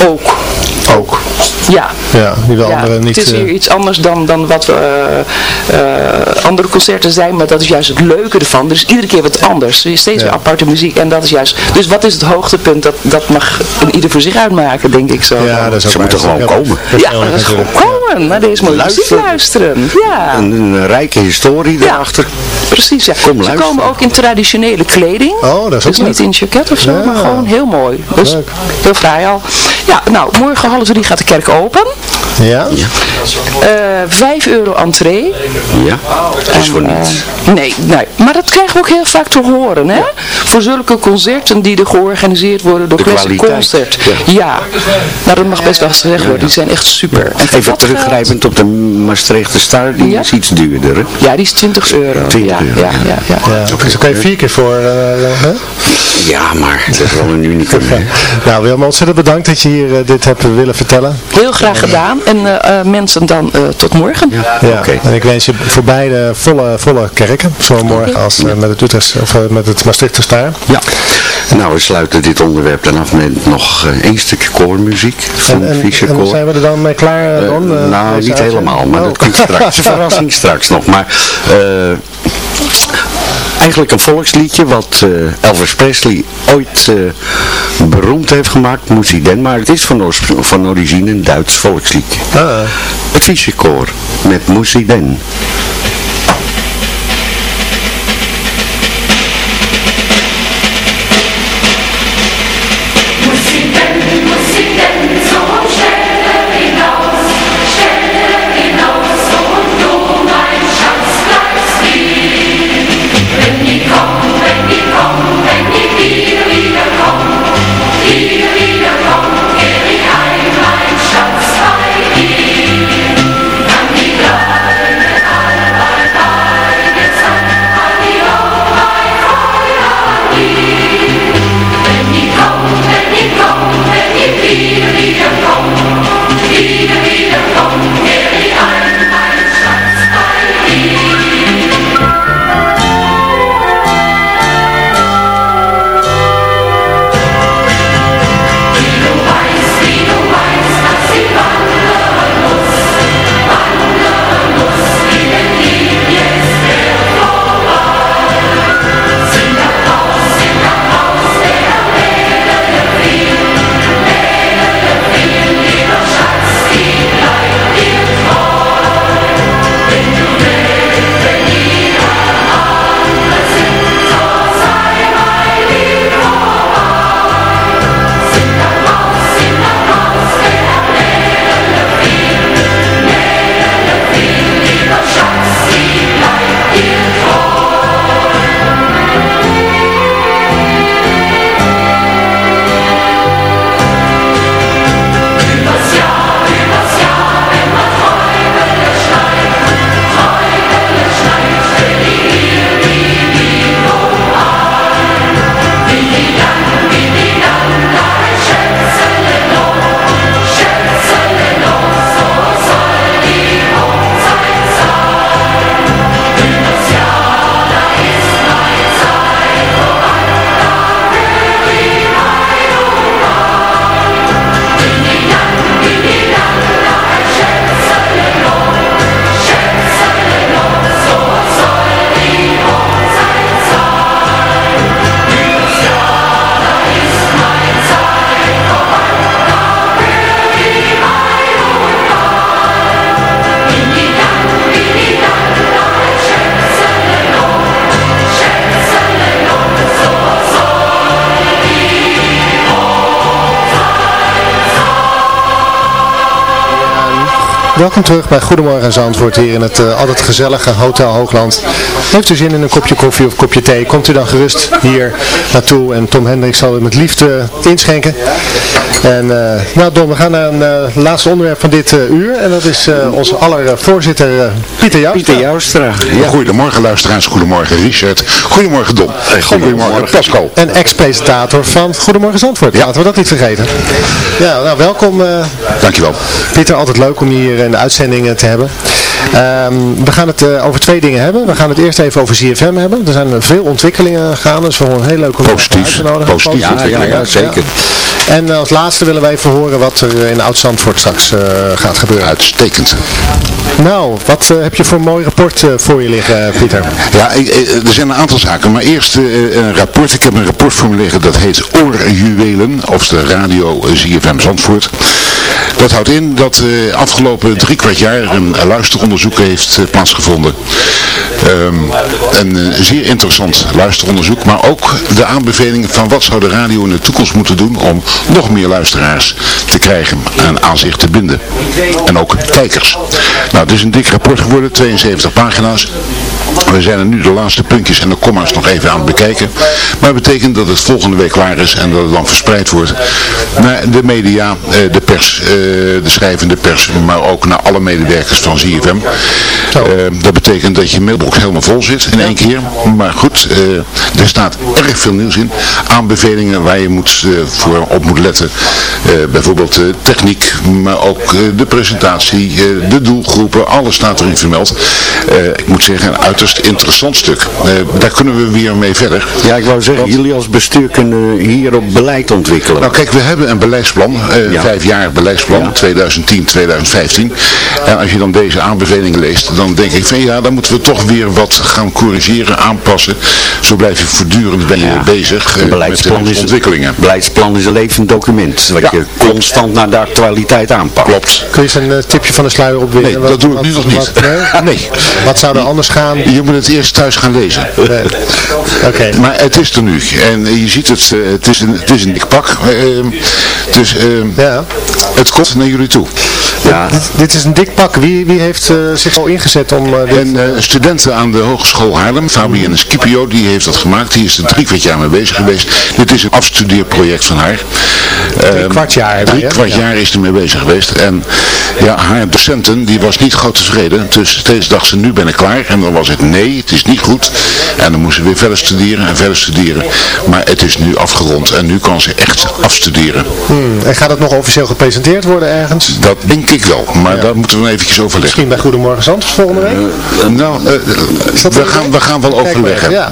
Ook. Ook. Ja. Ja, die wel ja, andere niet... Het is weer iets anders dan, dan wat we, uh, uh, andere concerten zijn, maar dat is juist het leuke ervan. Er is iedere keer wat anders. Er is steeds ja. weer aparte muziek en dat is juist... Dus wat is het hoogtepunt? Dat, dat mag ieder voor zich uitmaken, denk ik zo. Ja, dat is Ze moeten gewoon komen. Ja, dat is gewoon komen. Naar deze mooie muziek luisteren. Ja. Een, een rijke historie erachter. Precies, ja. Kom, Ze komen ook in traditionele kleding. Oh, dat is ook Dus niet in jacket of zo, maar gewoon heel mooi. Dus Leuk. heel vrij al. Ja, nou, morgen half drie gaat de kerk open. Ja. Uh, 5 euro entree. Ja, dat is voor niets. Uh, nee, nee, maar dat krijgen we ook heel vaak te horen, hè? Ja. Voor zulke concerten die er georganiseerd worden door Classic Concert. Ja. ja. nou dat mag best wel gezegd worden, die zijn echt super. En Even teruggrijpend op de Maastrichter Star, die is iets duurder, hè? Ja, die is 20 euro. 20 euro. Ja, ja, ja. ja. Dus dan kan je vier keer voor, uh, hè? Ja, maar dat is wel een unicum. nou, Wilma, ontzettend bedankt dat je hier uh, dit hebt willen vertellen. Heel graag gedaan. En uh, mensen dan uh, tot morgen. Ja, ja. Okay. en ik wens je voor beide volle, volle kerken. Zowel morgen okay. als uh, met het Utrecht of met het Maastrichter Staar. Ja. Nou, we sluiten dit onderwerp dan af met nog één stukje koormuziek van en, en, Fischer en zijn we er dan mee klaar, Don? nou, niet helemaal, maar oh. dat komt straks. Een verrassing straks nog. Maar eigenlijk een volksliedje wat uh, Elvis Presley ooit uh, beroemd heeft gemaakt, Moesie Den, maar het is van, van origine een Duits volksliedje. Ah. Het Fischerkoor met Moesie Den. Welkom terug bij Goedemorgen Zandvoort hier in het uh, altijd gezellige Hotel Hoogland. Heeft u zin in een kopje koffie of kopje thee, komt u dan gerust hier naartoe en Tom Hendrik zal u met liefde inschenken. En uh, nou Don, we gaan naar een uh, laatste onderwerp van dit uur en dat is onze aller voorzitter Pieter Joustra. Pieter Joustra. Ja. Goedemorgen luisteraars, goedemorgen Richard, goedemorgen Don, goedemorgen Pascal. En ex-presentator van Goedemorgen Zandvoort, ja. laten we dat niet vergeten. Ja, nou welkom. Dankjewel. Pieter, altijd leuk om hier de uitzending te hebben. Um, we gaan het uh, over twee dingen hebben. We gaan het eerst even over ZFM hebben. Er zijn veel ontwikkelingen gaande. Dus we een heel leuk om Positief. Positief ja, ontwikkelingen, ja, ja, zeker. En uh, als laatste willen wij even horen wat er in Oud-Zandvoort straks uh, gaat gebeuren. Uitstekend. Nou, wat heb je voor een mooi rapport voor je liggen, Pieter? Ja, ik, er zijn een aantal zaken. Maar eerst een rapport. Ik heb een rapport voor me liggen. Dat heet Oorjuwelen. Of de radio ZFM Zandvoort. Dat houdt in dat uh, afgelopen drie kwart jaar een luisteronderzoek heeft uh, plaatsgevonden. Um, een uh, zeer interessant luisteronderzoek, maar ook de aanbevelingen van wat zou de radio in de toekomst moeten doen om nog meer luisteraars te krijgen en aan zich te binden. En ook kijkers. Nou, het is een dik rapport geworden, 72 pagina's. We zijn er nu de laatste puntjes en de comma's nog even aan het bekijken. Maar dat betekent dat het volgende week klaar is en dat het dan verspreid wordt naar de media, de pers, de schrijvende pers, maar ook naar alle medewerkers van ZFM. dat betekent dat je mailbox helemaal vol zit in één keer. Maar goed, er staat erg veel nieuws in. Aanbevelingen waar je moet, voor op moet letten. bijvoorbeeld techniek, maar ook de presentatie, de doelgroepen, alles staat erin vermeld. ik moet zeggen, een uiterst interessant stuk. daar kunnen we weer mee verder. Ja, ik wou zeggen, jullie als bestuur kunnen hierop beleid ontwikkelen. Nou kijk, we hebben een beleidsplan, ja. vijf jaar beleidsplan, ja. 2010, 2015. En als je dan deze aanbevelingen leest, dan denk ik van ja, dan moeten we toch weer wat gaan corrigeren, aanpassen. Zo blijf je voortdurend ben je ja. bezig uh, beleidsplan met de ontwikkelingen. Is, beleidsplan is een levend document, wat je constant naar de actualiteit aanpakt. Klopt. Kun je eens een uh, tipje van de sluier opwinnen? Nee, wat, dat doe ik nu nog niet. Wat, nee? nee. Wat zou er anders gaan? Je moet het eerst thuis gaan lezen. Nee. Oké. Okay. Maar het is er nu. En je ziet het, uh, het is een, het is een dik pak. dus ja. het komt naar jullie toe. Ja. Dit, is een dik pak. Wie, wie heeft uh, zich al ingezet om... Uh, dit... Een uh, studenten aan de Hogeschool Haarlem, Fabienne Scipio, die heeft dat gemaakt. Die is er drie kwart jaar mee bezig geweest. Dit is een afstudeerproject van haar. Drie kwart jaar. Drie kwart ja. jaar is er mee bezig geweest. En ja, haar docenten, die was niet groot tevreden. Dus steeds dacht ze, nu ben ik klaar. En dan was het nee, het is niet goed. En dan moest ze weer verder studeren en verder studeren. Maar het is nu afgerond. En nu kan ze echt afstuderen. Hmm. En gaat het nog officieel gepresenteerd worden ergens? Dat denk ik wel. Maar ja. daar moeten we eventjes overleggen. Misschien bij Goedemorgen Zandvoort volgende week? Uh, nou, uh, we, gaan, we gaan wel overleggen. Ja.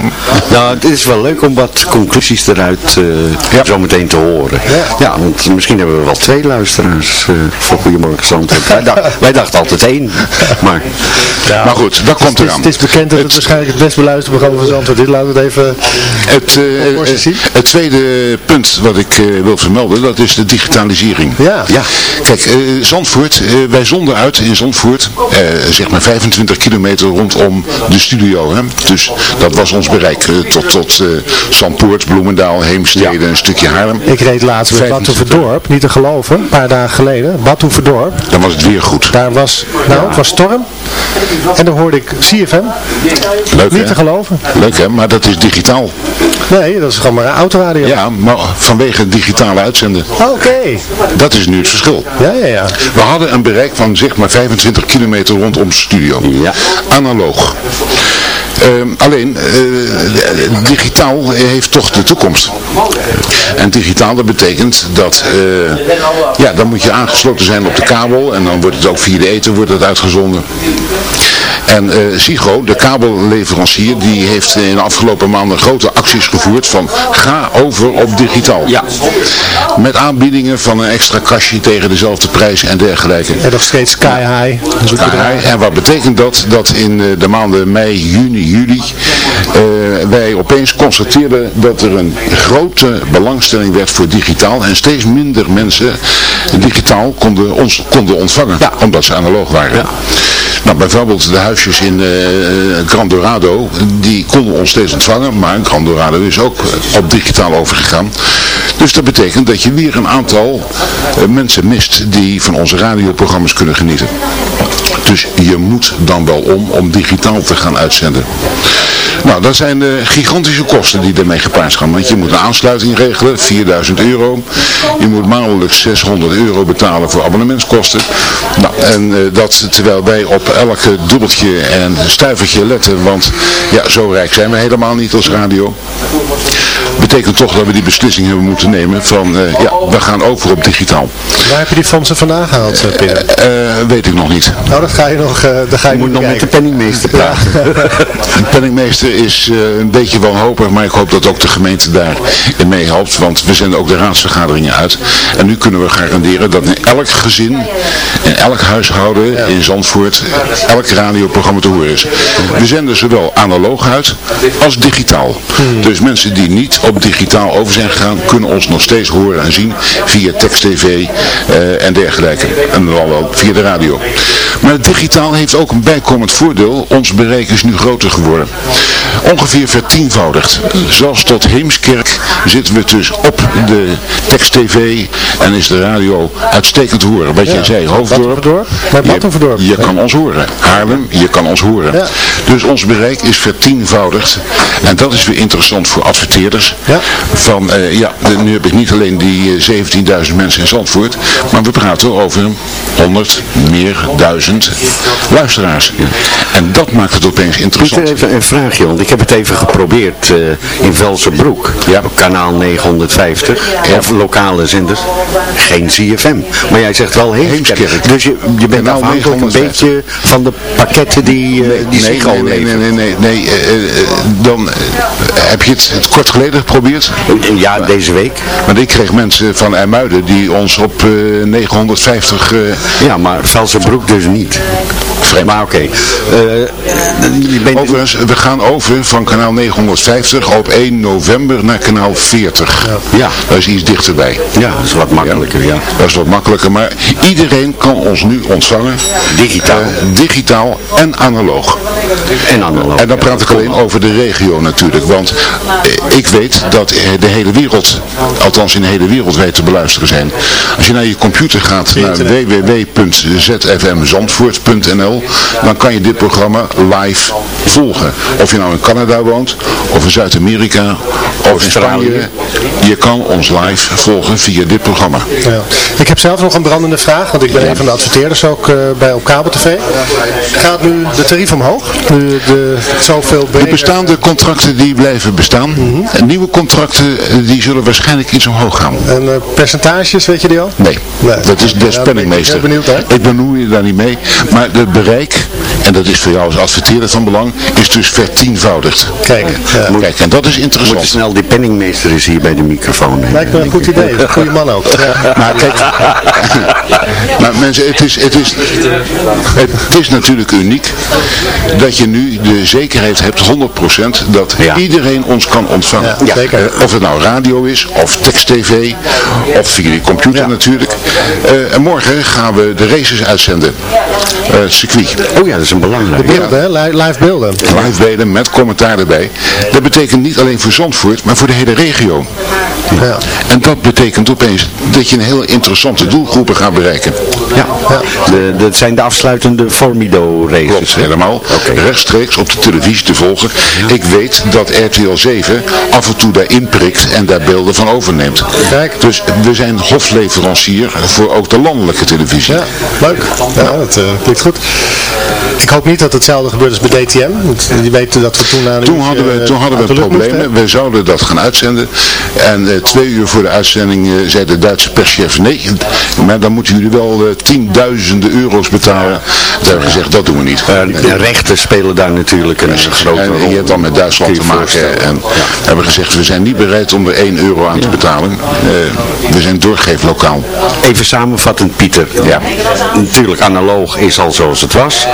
Nou, het is wel leuk om wat conclusies eruit uh, ja. zo meteen te horen. Ja. ja, want misschien hebben we wel twee luisteraars voor Goedemorgen Zandvoort. wij, dacht, wij dachten altijd één. Maar, ja. maar goed, dat komt eraan. Het is bekend dat het, het waarschijnlijk het best beluisterde programma van Zandvoort is. Laten we het even het, zien. Het tweede punt wat ik wil vermelden, dat is de digitalisering. Ja. ja. Kijk, Zandvoort, wij zonden uit in Zandvoort, eh, zeg maar 25 kilometer rondom de studio. Hè? Dus dat was ons bereik uh, tot, tot Zandpoort, Bloemendaal, Heemstede, ja. een stukje Haarlem. Ik reed laatst met Badhoevedorp, niet te geloven, een paar dagen geleden, Badhoevedorp. Dan was het weer goed. Daar was, nou, het was storm. En dan hoorde ik CFM. Leuk Niet hè? te geloven. Leuk hè, maar dat is digitaal. Nee, dat is gewoon maar een autoradio. Ja, maar vanwege digitale uitzenden. Oké. Okay. Dat is nu het verschil. Ja, ja, ja. We hadden een bereik van zeg maar 25 kilometer rondom studio. Ja. Analoog. Uh, alleen, uh, digitaal heeft toch de toekomst. En digitaal, dat betekent dat, uh, ja, dan moet je aangesloten zijn op de kabel en dan wordt het ook via de eten wordt het uitgezonden. En uh, Sigo, de kabelleverancier, die heeft in de afgelopen maanden grote acties gevoerd van ga over op digitaal. Ja. Met aanbiedingen van een extra kastje tegen dezelfde prijs en dergelijke. En nog steeds sky high. Sky high. En wat betekent dat? Dat in de maanden mei, juni, juli uh, wij opeens constateerden dat er een grote belangstelling werd voor digitaal en steeds minder mensen digitaal konden, ons, konden ontvangen. Ja. Omdat ze analoog waren. Ja. Nou, bijvoorbeeld de huisjes in uh, Gran Dorado, die konden ons steeds ontvangen, maar Gran Dorado is ook uh, op digitaal overgegaan. Dus dat betekent dat je weer een aantal mensen mist die van onze radioprogramma's kunnen genieten. Dus je moet dan wel om om digitaal te gaan uitzenden. Nou, dat zijn de gigantische kosten die ermee gepaard gaan. Want je moet een aansluiting regelen, 4000 euro. Je moet maandelijks 600 euro betalen voor abonnementskosten. Nou, en eh, dat terwijl wij op elke dubbeltje en stuivertje letten. Want ja, zo rijk zijn we helemaal niet als radio betekent toch dat we die beslissing hebben moeten nemen van, eh, ja, we gaan over op digitaal. Waar heb je die fondsen vandaan gehaald, uh, Peter? Uh, weet ik nog niet. Nou, dat ga je nog, dat ga je, moet nog met de penningmeester praten. de penningmeester is een beetje wanhopig, maar ik hoop dat ook de gemeente daar mee helpt, want we zenden ook de raadsvergaderingen uit. En nu kunnen we garanderen dat in elk gezin, in elk huishouden in Zandvoort, elk radioprogramma te horen is. We zenden zowel analoog uit als digitaal. Hmm. Dus mensen die niet op digitaal over zijn gegaan, kunnen ons nog steeds horen en zien via tekst-tv uh, en dergelijke. En dan wel via de radio. Maar het digitaal heeft ook een bijkomend voordeel. Ons bereik is nu groter geworden. Ongeveer vertienvoudigd. Zelfs tot Heemskerk zitten we dus op de tekst-tv en is de radio uitstekend te horen. Wat ja. jij zei, Hoofddorp. Maar je, je kan ons horen. Haarlem, je kan ons horen. Ja. Dus ons bereik is vertienvoudigd. En dat is weer interessant voor adverteerders. Ja. Van, uh, ja, nu heb ik niet alleen die uh, 17.000 mensen in Zandvoort, maar we praten over 100, meer, duizend luisteraars. En dat maakt het opeens interessant. Ik even een vraagje, want ik heb het even geprobeerd uh, in Velsenbroek. Ja. Kanaal 950, ja. of lokale zenders. Geen CFM. Maar jij zegt wel Heemskerk. Dus je, je bent kanaal afhankelijk een beetje van de pakketten die, die nee, nee, nee, nee, nee, nee, nee, dan heb je het, het kort geleden geprobeerd? Ja, deze week. Want ik kreeg mensen van IJmuiden die ons op uh, 950... Uh... Ja, maar Velsenbroek dus niet. Vreemd. Maar oké. Okay. Uh, Overigens, we gaan over van kanaal 950 op 1 november naar kanaal 40. Ja. Dat is iets dichterbij. Ja, dat is wat makkelijker, ja. Dat is wat makkelijker, maar iedereen kan ons nu ontvangen. Digitaal. Uh, digitaal en analoog. En analoog. En dan praat ik alleen over de regio natuurlijk, want uh, ik weet dat de hele wereld, althans in de hele wereld weet te beluisteren zijn. Als je naar je computer gaat naar www.zfmzandvoort.nl dan kan je dit programma live volgen. Of je nou in Canada woont, of in Zuid-Amerika, of in Spanje. Je kan ons live volgen via dit programma. Ja. Ik heb zelf nog een brandende vraag, want ik ben een van de adverteerders ook uh, bij op Kabel TV. Gaat nu de tarief omhoog? Nu de, zoveel de bestaande contracten die blijven bestaan. Mm -hmm. Nieuwe contracten eh, die zullen waarschijnlijk iets omhoog gaan. En uh, percentages, weet je die al? Nee, nee. dat is de spanningmeester. Ik ben benieuwd hè? Ik benoem je daar niet mee. Maar het bereik, en dat is voor jou als adverteerder van belang, is dus vertienvoudigd. Kijk, ja. Kijk en dat is interessant. Moet snel, die penningmeester is hier bij de microfoon. Lijkt me een goed idee, een goede man ook. Ja. Maar kijk, maar mensen, het is, het, is, het is natuurlijk uniek dat je nu de zekerheid hebt, 100% dat ja. iedereen ons kan ontvangen. Ja, zeker. Uh, of het nou radio is, of tekst-tv, of via je computer natuurlijk. Uh, en morgen gaan we de races uitzenden. Uh, circuit. Oh ja, dat is een belangrijk. De beelden, ja. live beelden. Live beelden met commentaar erbij. Dat betekent niet alleen voor Zandvoort, maar voor de hele regio. Ja. En dat betekent opeens dat je een heel interessante doelgroepen gaat bereiken. Ja, ja. De, dat zijn de afsluitende Formido races. Klopt, helemaal. Okay. Rechtstreeks op de televisie te volgen. Ja. Ik weet dat RTL 7 af en toe daar inprikt en daar beelden van overneemt. Kijk. Dus we zijn hofleverancier voor ook de landelijke televisie. Ja, leuk. Ja, dat uh, klinkt goed. Ik hoop niet dat hetzelfde gebeurt als bij DTM. Want die weten dat we toen aan Toen hadden we, toen hadden we problemen. We zouden dat gaan uitzenden. En uh, twee uur voor de uitzending uh, zei de Duitse perschef nee. Maar dan moeten jullie wel uh, tienduizenden euro's betalen. Toen hebben we gezegd dat doen we niet. de rechten spelen daar natuurlijk een ja, grote rol. En je hebt dan met Duitsland te maken. En ja. hebben gezegd we zijn niet bereid om er 1 euro aan te betalen. we zijn doorgeeflokaal. Even samenvattend Pieter. Ja. Natuurlijk analoog is al zoals het was.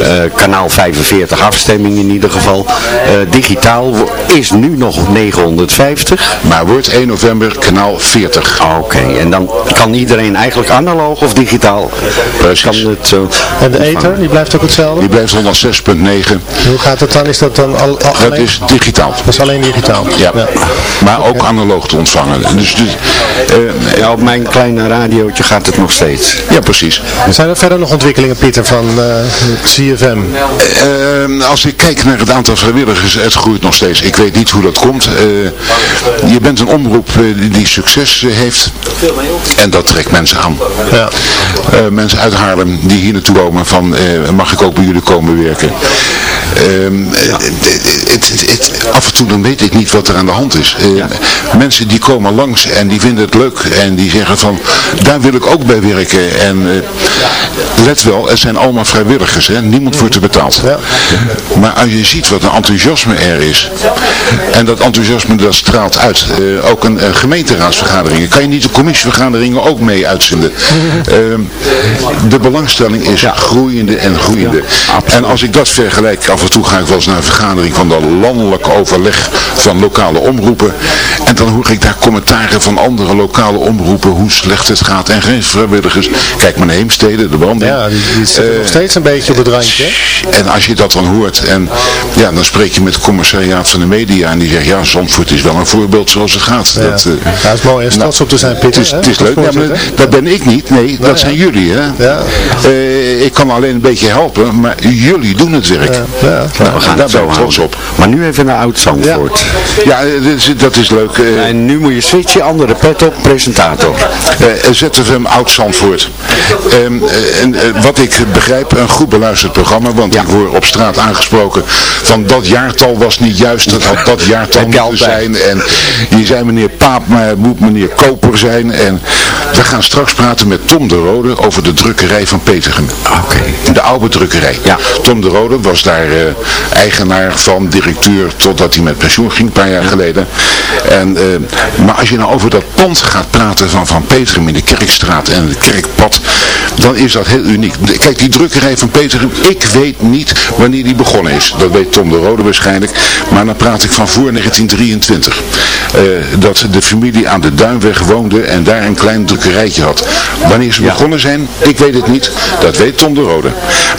Uh, kanaal 45 afstemming in ieder geval. Uh, digitaal is nu nog 950. Maar wordt 1 november kanaal 40. Oké, okay. en dan kan iedereen eigenlijk analoog of digitaal. Precies. Kan het, uh, en de ether, die blijft ook hetzelfde? Die blijft 106.9. Hoe gaat het dan? Is dat dan al, al Dat is digitaal. Dat is alleen digitaal? Ja. ja. Maar ook analoog te ontvangen. Dus, dus uh, ja, op mijn kleine radiootje gaat het nog steeds. Ja, precies. Zijn er verder nog ontwikkelingen, Pieter, van uh, CFM? Uh, als ik kijk naar het aantal vrijwilligers, het groeit nog steeds. Ik weet niet hoe dat komt. je bent een omroep die succes heeft. En dat trekt mensen aan. Ja. mensen uit Haarlem die hier naartoe komen van, mag ik ook bij jullie komen werken? Ehm, het, het, af en toe dan weet ik niet wat er aan de hand is. Mensen die komen langs en die vinden het leuk en die zeggen van, daar wil ik ook bij werken. En let wel, het zijn allemaal vrijwilligers, hè? niemand wordt er betaald. Ja. Maar als je ziet wat een enthousiasme er is, en dat enthousiasme dat straalt uit, uh, ook een uh, gemeenteraadsvergaderingen, kan je niet de commissievergaderingen ook mee uitzenden. Ehm, de belangstelling is groeiende en groeiende. en als ik dat vergelijk, af en toe ga ik wel eens naar een vergadering van de landelijk overleg van lokale omroepen, en dan hoor ik daar commentaren van andere lokale omroepen, hoe slecht het gaat en geen vrijwilligers. Kijk maar naar Heemstede, de branding. Ja, die, die zitten uh, nog steeds een beetje op het randje. En als je dat dan hoort, en ja, dan spreek je met het commissariaat van de media en die zegt, ja, Zandvoort is wel een voorbeeld zoals het gaat. Ja, dat, uh, ja, is mooi, is nou, trots op te zijn, Pieter. Het is, het is leuk, ja, maar dat ben ik niet, nee, dat zijn jullie. Hè. Ja. Uh, ik kan alleen een beetje helpen, maar jullie doen het werk. Ja. Ja. Nou, we gaan daar ben ik trots op. Maar nu even naar Oud-Zandvoort. Ja, dat is, dat is leuk. en nu moet je switchen, andere pet op, presentator. ZFM Oud-Zandvoort. Um, en, uh, wat ik begrijp, een goed beluisterd programma, want ja. ik word op straat aangesproken van dat jaartal was niet juist, dat had dat jaartal moeten zijn. En je zei meneer Paap, maar het moet meneer Koper zijn. En we gaan straks praten met Tom de Rode over de drukkerij van Petergem. Oké. De oude drukkerij. Ja. Tom de Rode was daar uh, eigenaar van, directeur, totdat hij met pensioen ging, een paar jaar geleden. En, uh, maar als je nou over dat pand gaat praten van Van Petergem in de Kerkstraat en het Kerkpad, dan is dat heel uniek. Kijk, die drukkerij van Petergem, ik weet niet wanneer die begonnen is. Dat weet Tom de Rode waarschijnlijk. Maar dan praat ik van voor 1923. Uh, dat de familie aan de Duinweg woonde en daar een klein drukkerijtje had. Wanneer ze begonnen zijn, ik weet het niet. Dat weet Tom de Rode.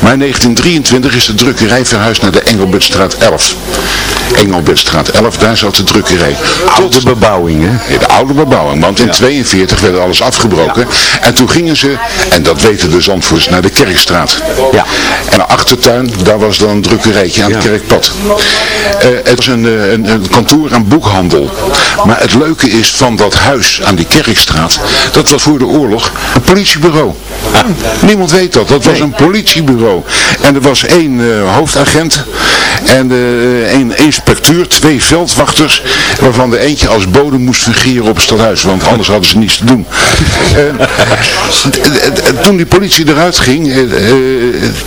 Maar in 1923 is de drukkerij verhuisd naar de Engelbertstraat 11. Engelbertstraat 11, daar zat de drukkerij. Oude bebouwing, hè? De oude bebouwing. Want in 1942 werd alles afgebroken. En toen gingen ze, en dat weten de Zandvoors, naar de Kerkstraat. Ja. En de achtertuin, daar was dan een drukkerijtje aan het Kerkpad. Uh, het was een, een, een, kantoor aan boekhandel. Maar het leuke is van dat huis aan die Kerkstraat, dat was voor de oorlog een politiebureau. Ah. Niemand weet dat. Dat was een politiebureau. En er was één uh, hoofdagent en uh, één inspecteur, twee veldwachters, waarvan de eentje als bode moest fungeren op het stadhuis, want anders hadden ze niets te doen. toen die politie eruit ging,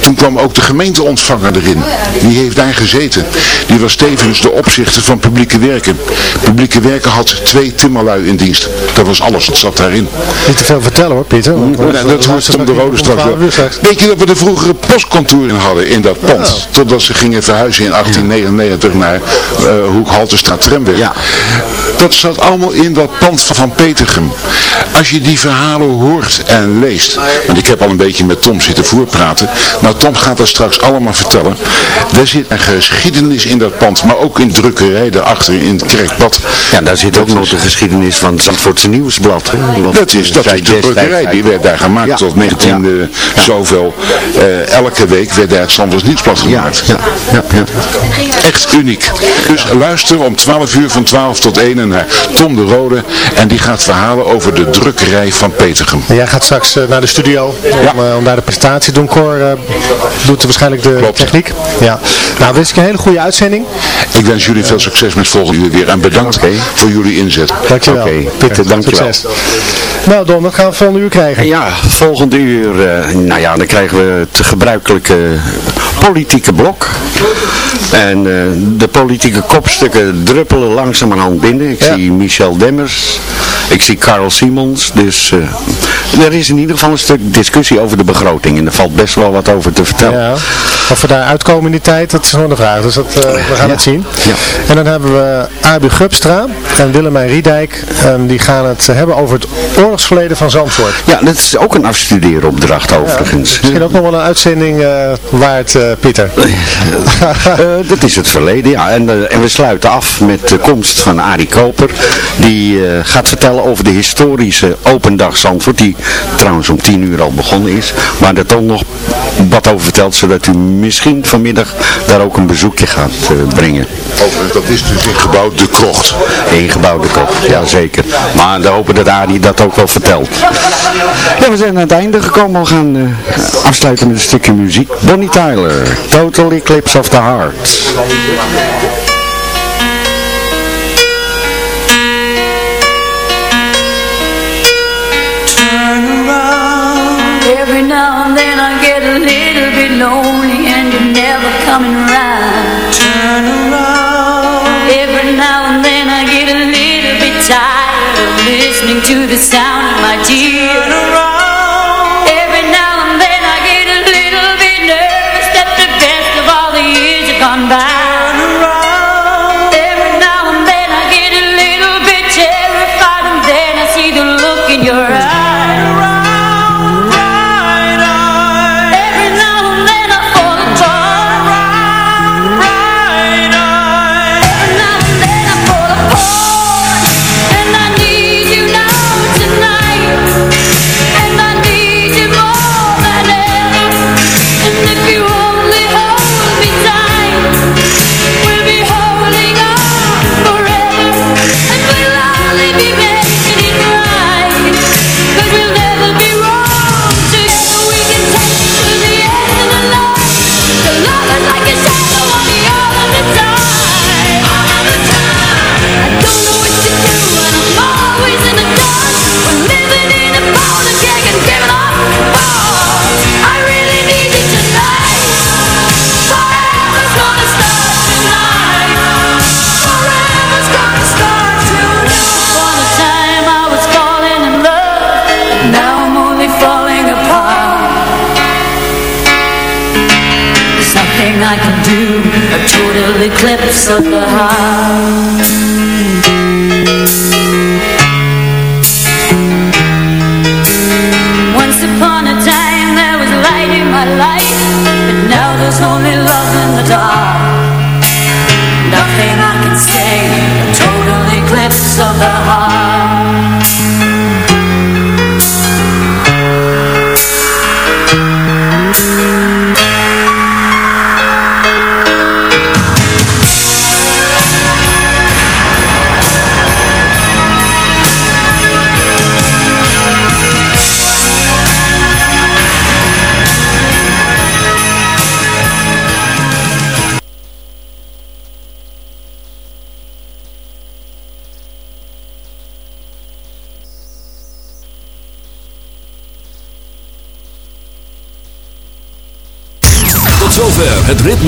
toen kwam ook de gemeenteontvanger erin. Die heeft daar gezeten. Die was tevens de opzichter van publieke werken. Publieke werken had twee timmerlui in dienst. Dat was alles, dat zat daarin. Niet te veel vertellen hoor, Pieter. Nee, dat hoort Tom de Rode straks wel. Weet je dat we de vroegere postkantoor in hadden in dat pand? Totdat ze gingen verhuizen in 1899 naar uh, Hoek Halterstraat Tramweg. Ja. Dat zat allemaal in dat pand van, van Petergem. Als je die verhalen hoort en leest, want ik heb al een beetje met Tom zitten voorpraten, nou Tom gaat dat straks allemaal vertellen. Er zit een geschiedenis in dat pand, maar ook in drukkerij daarachter in het kerkpad. Ja, daar zit ook nog de geschiedenis van het Zandvoortse Nieuwsblad. Hè? dat is, dat is de drukkerij, die werd daar gemaakt ja. tot 19 ja. uh, zoveel. Uh, elke week werd daar het Zandvoorts Nieuwsblad gemaakt. Ja. Ja. Ja. Echt uniek. Dus luister om 12 uur van 12 tot 1 naar Tom de Rode en die gaat verhalen over de drukkerij van Petergem. En jij gaat straks uh, naar de studio om, om, daar de presentatie te doen. Cor doet waarschijnlijk de Klopt. techniek. Ja. Nou, wens ik een hele goede uitzending. Ik wens jullie veel succes met volgende uur weer en bedankt okay. voor jullie inzet. Dankjewel. Oké, okay. Pieter, dankjewel. Succes. Nou Don, wat gaan we volgende uur krijgen? Ja, volgende uur, uh, nou ja, dan krijgen we het gebruikelijke politieke blok. En uh, de politieke kopstukken druppelen langzamerhand binnen. Ik ja. zie Michel Demmers, ik zie Carl Simons. Dus uh, er is in ieder geval een stuk discussie over de begroting. En er valt best wel wat over te vertellen. Ja. Of we daar uitkomen in die tijd, dat is gewoon de vraag. Dus dat, eh, we gaan het zien. Ja. En dan hebben we Abu Gubstra en Willemijn Riedijk. Die gaan het hebben over het oorlogsverleden van Zandvoort. Ja, dat is ook een afstudeeropdracht overigens. Misschien ook nog wel een uitzending eh, waard, eh, Pieter. dat is het verleden, ja. En, en, we sluiten af met de komst van Arie Koper. Die gaat vertellen over de historische Opendag Zandvoort. Die trouwens om tien uur al begonnen is. Maar dat dan nog wat over vertelt, zodat u misschien vanmiddag daar ook een bezoekje gaat eh, brengen. Dat is dus in gebouw De Krocht? In gebouw De Krocht, ja zeker. Maar we hopen dat Adi dat ook wel vertelt. Ja, we zijn aan het einde gekomen. We gaan eh, afsluiten met een stukje muziek. Bonnie Tyler, Total Eclipse of the Heart. down in my teeth of the heart.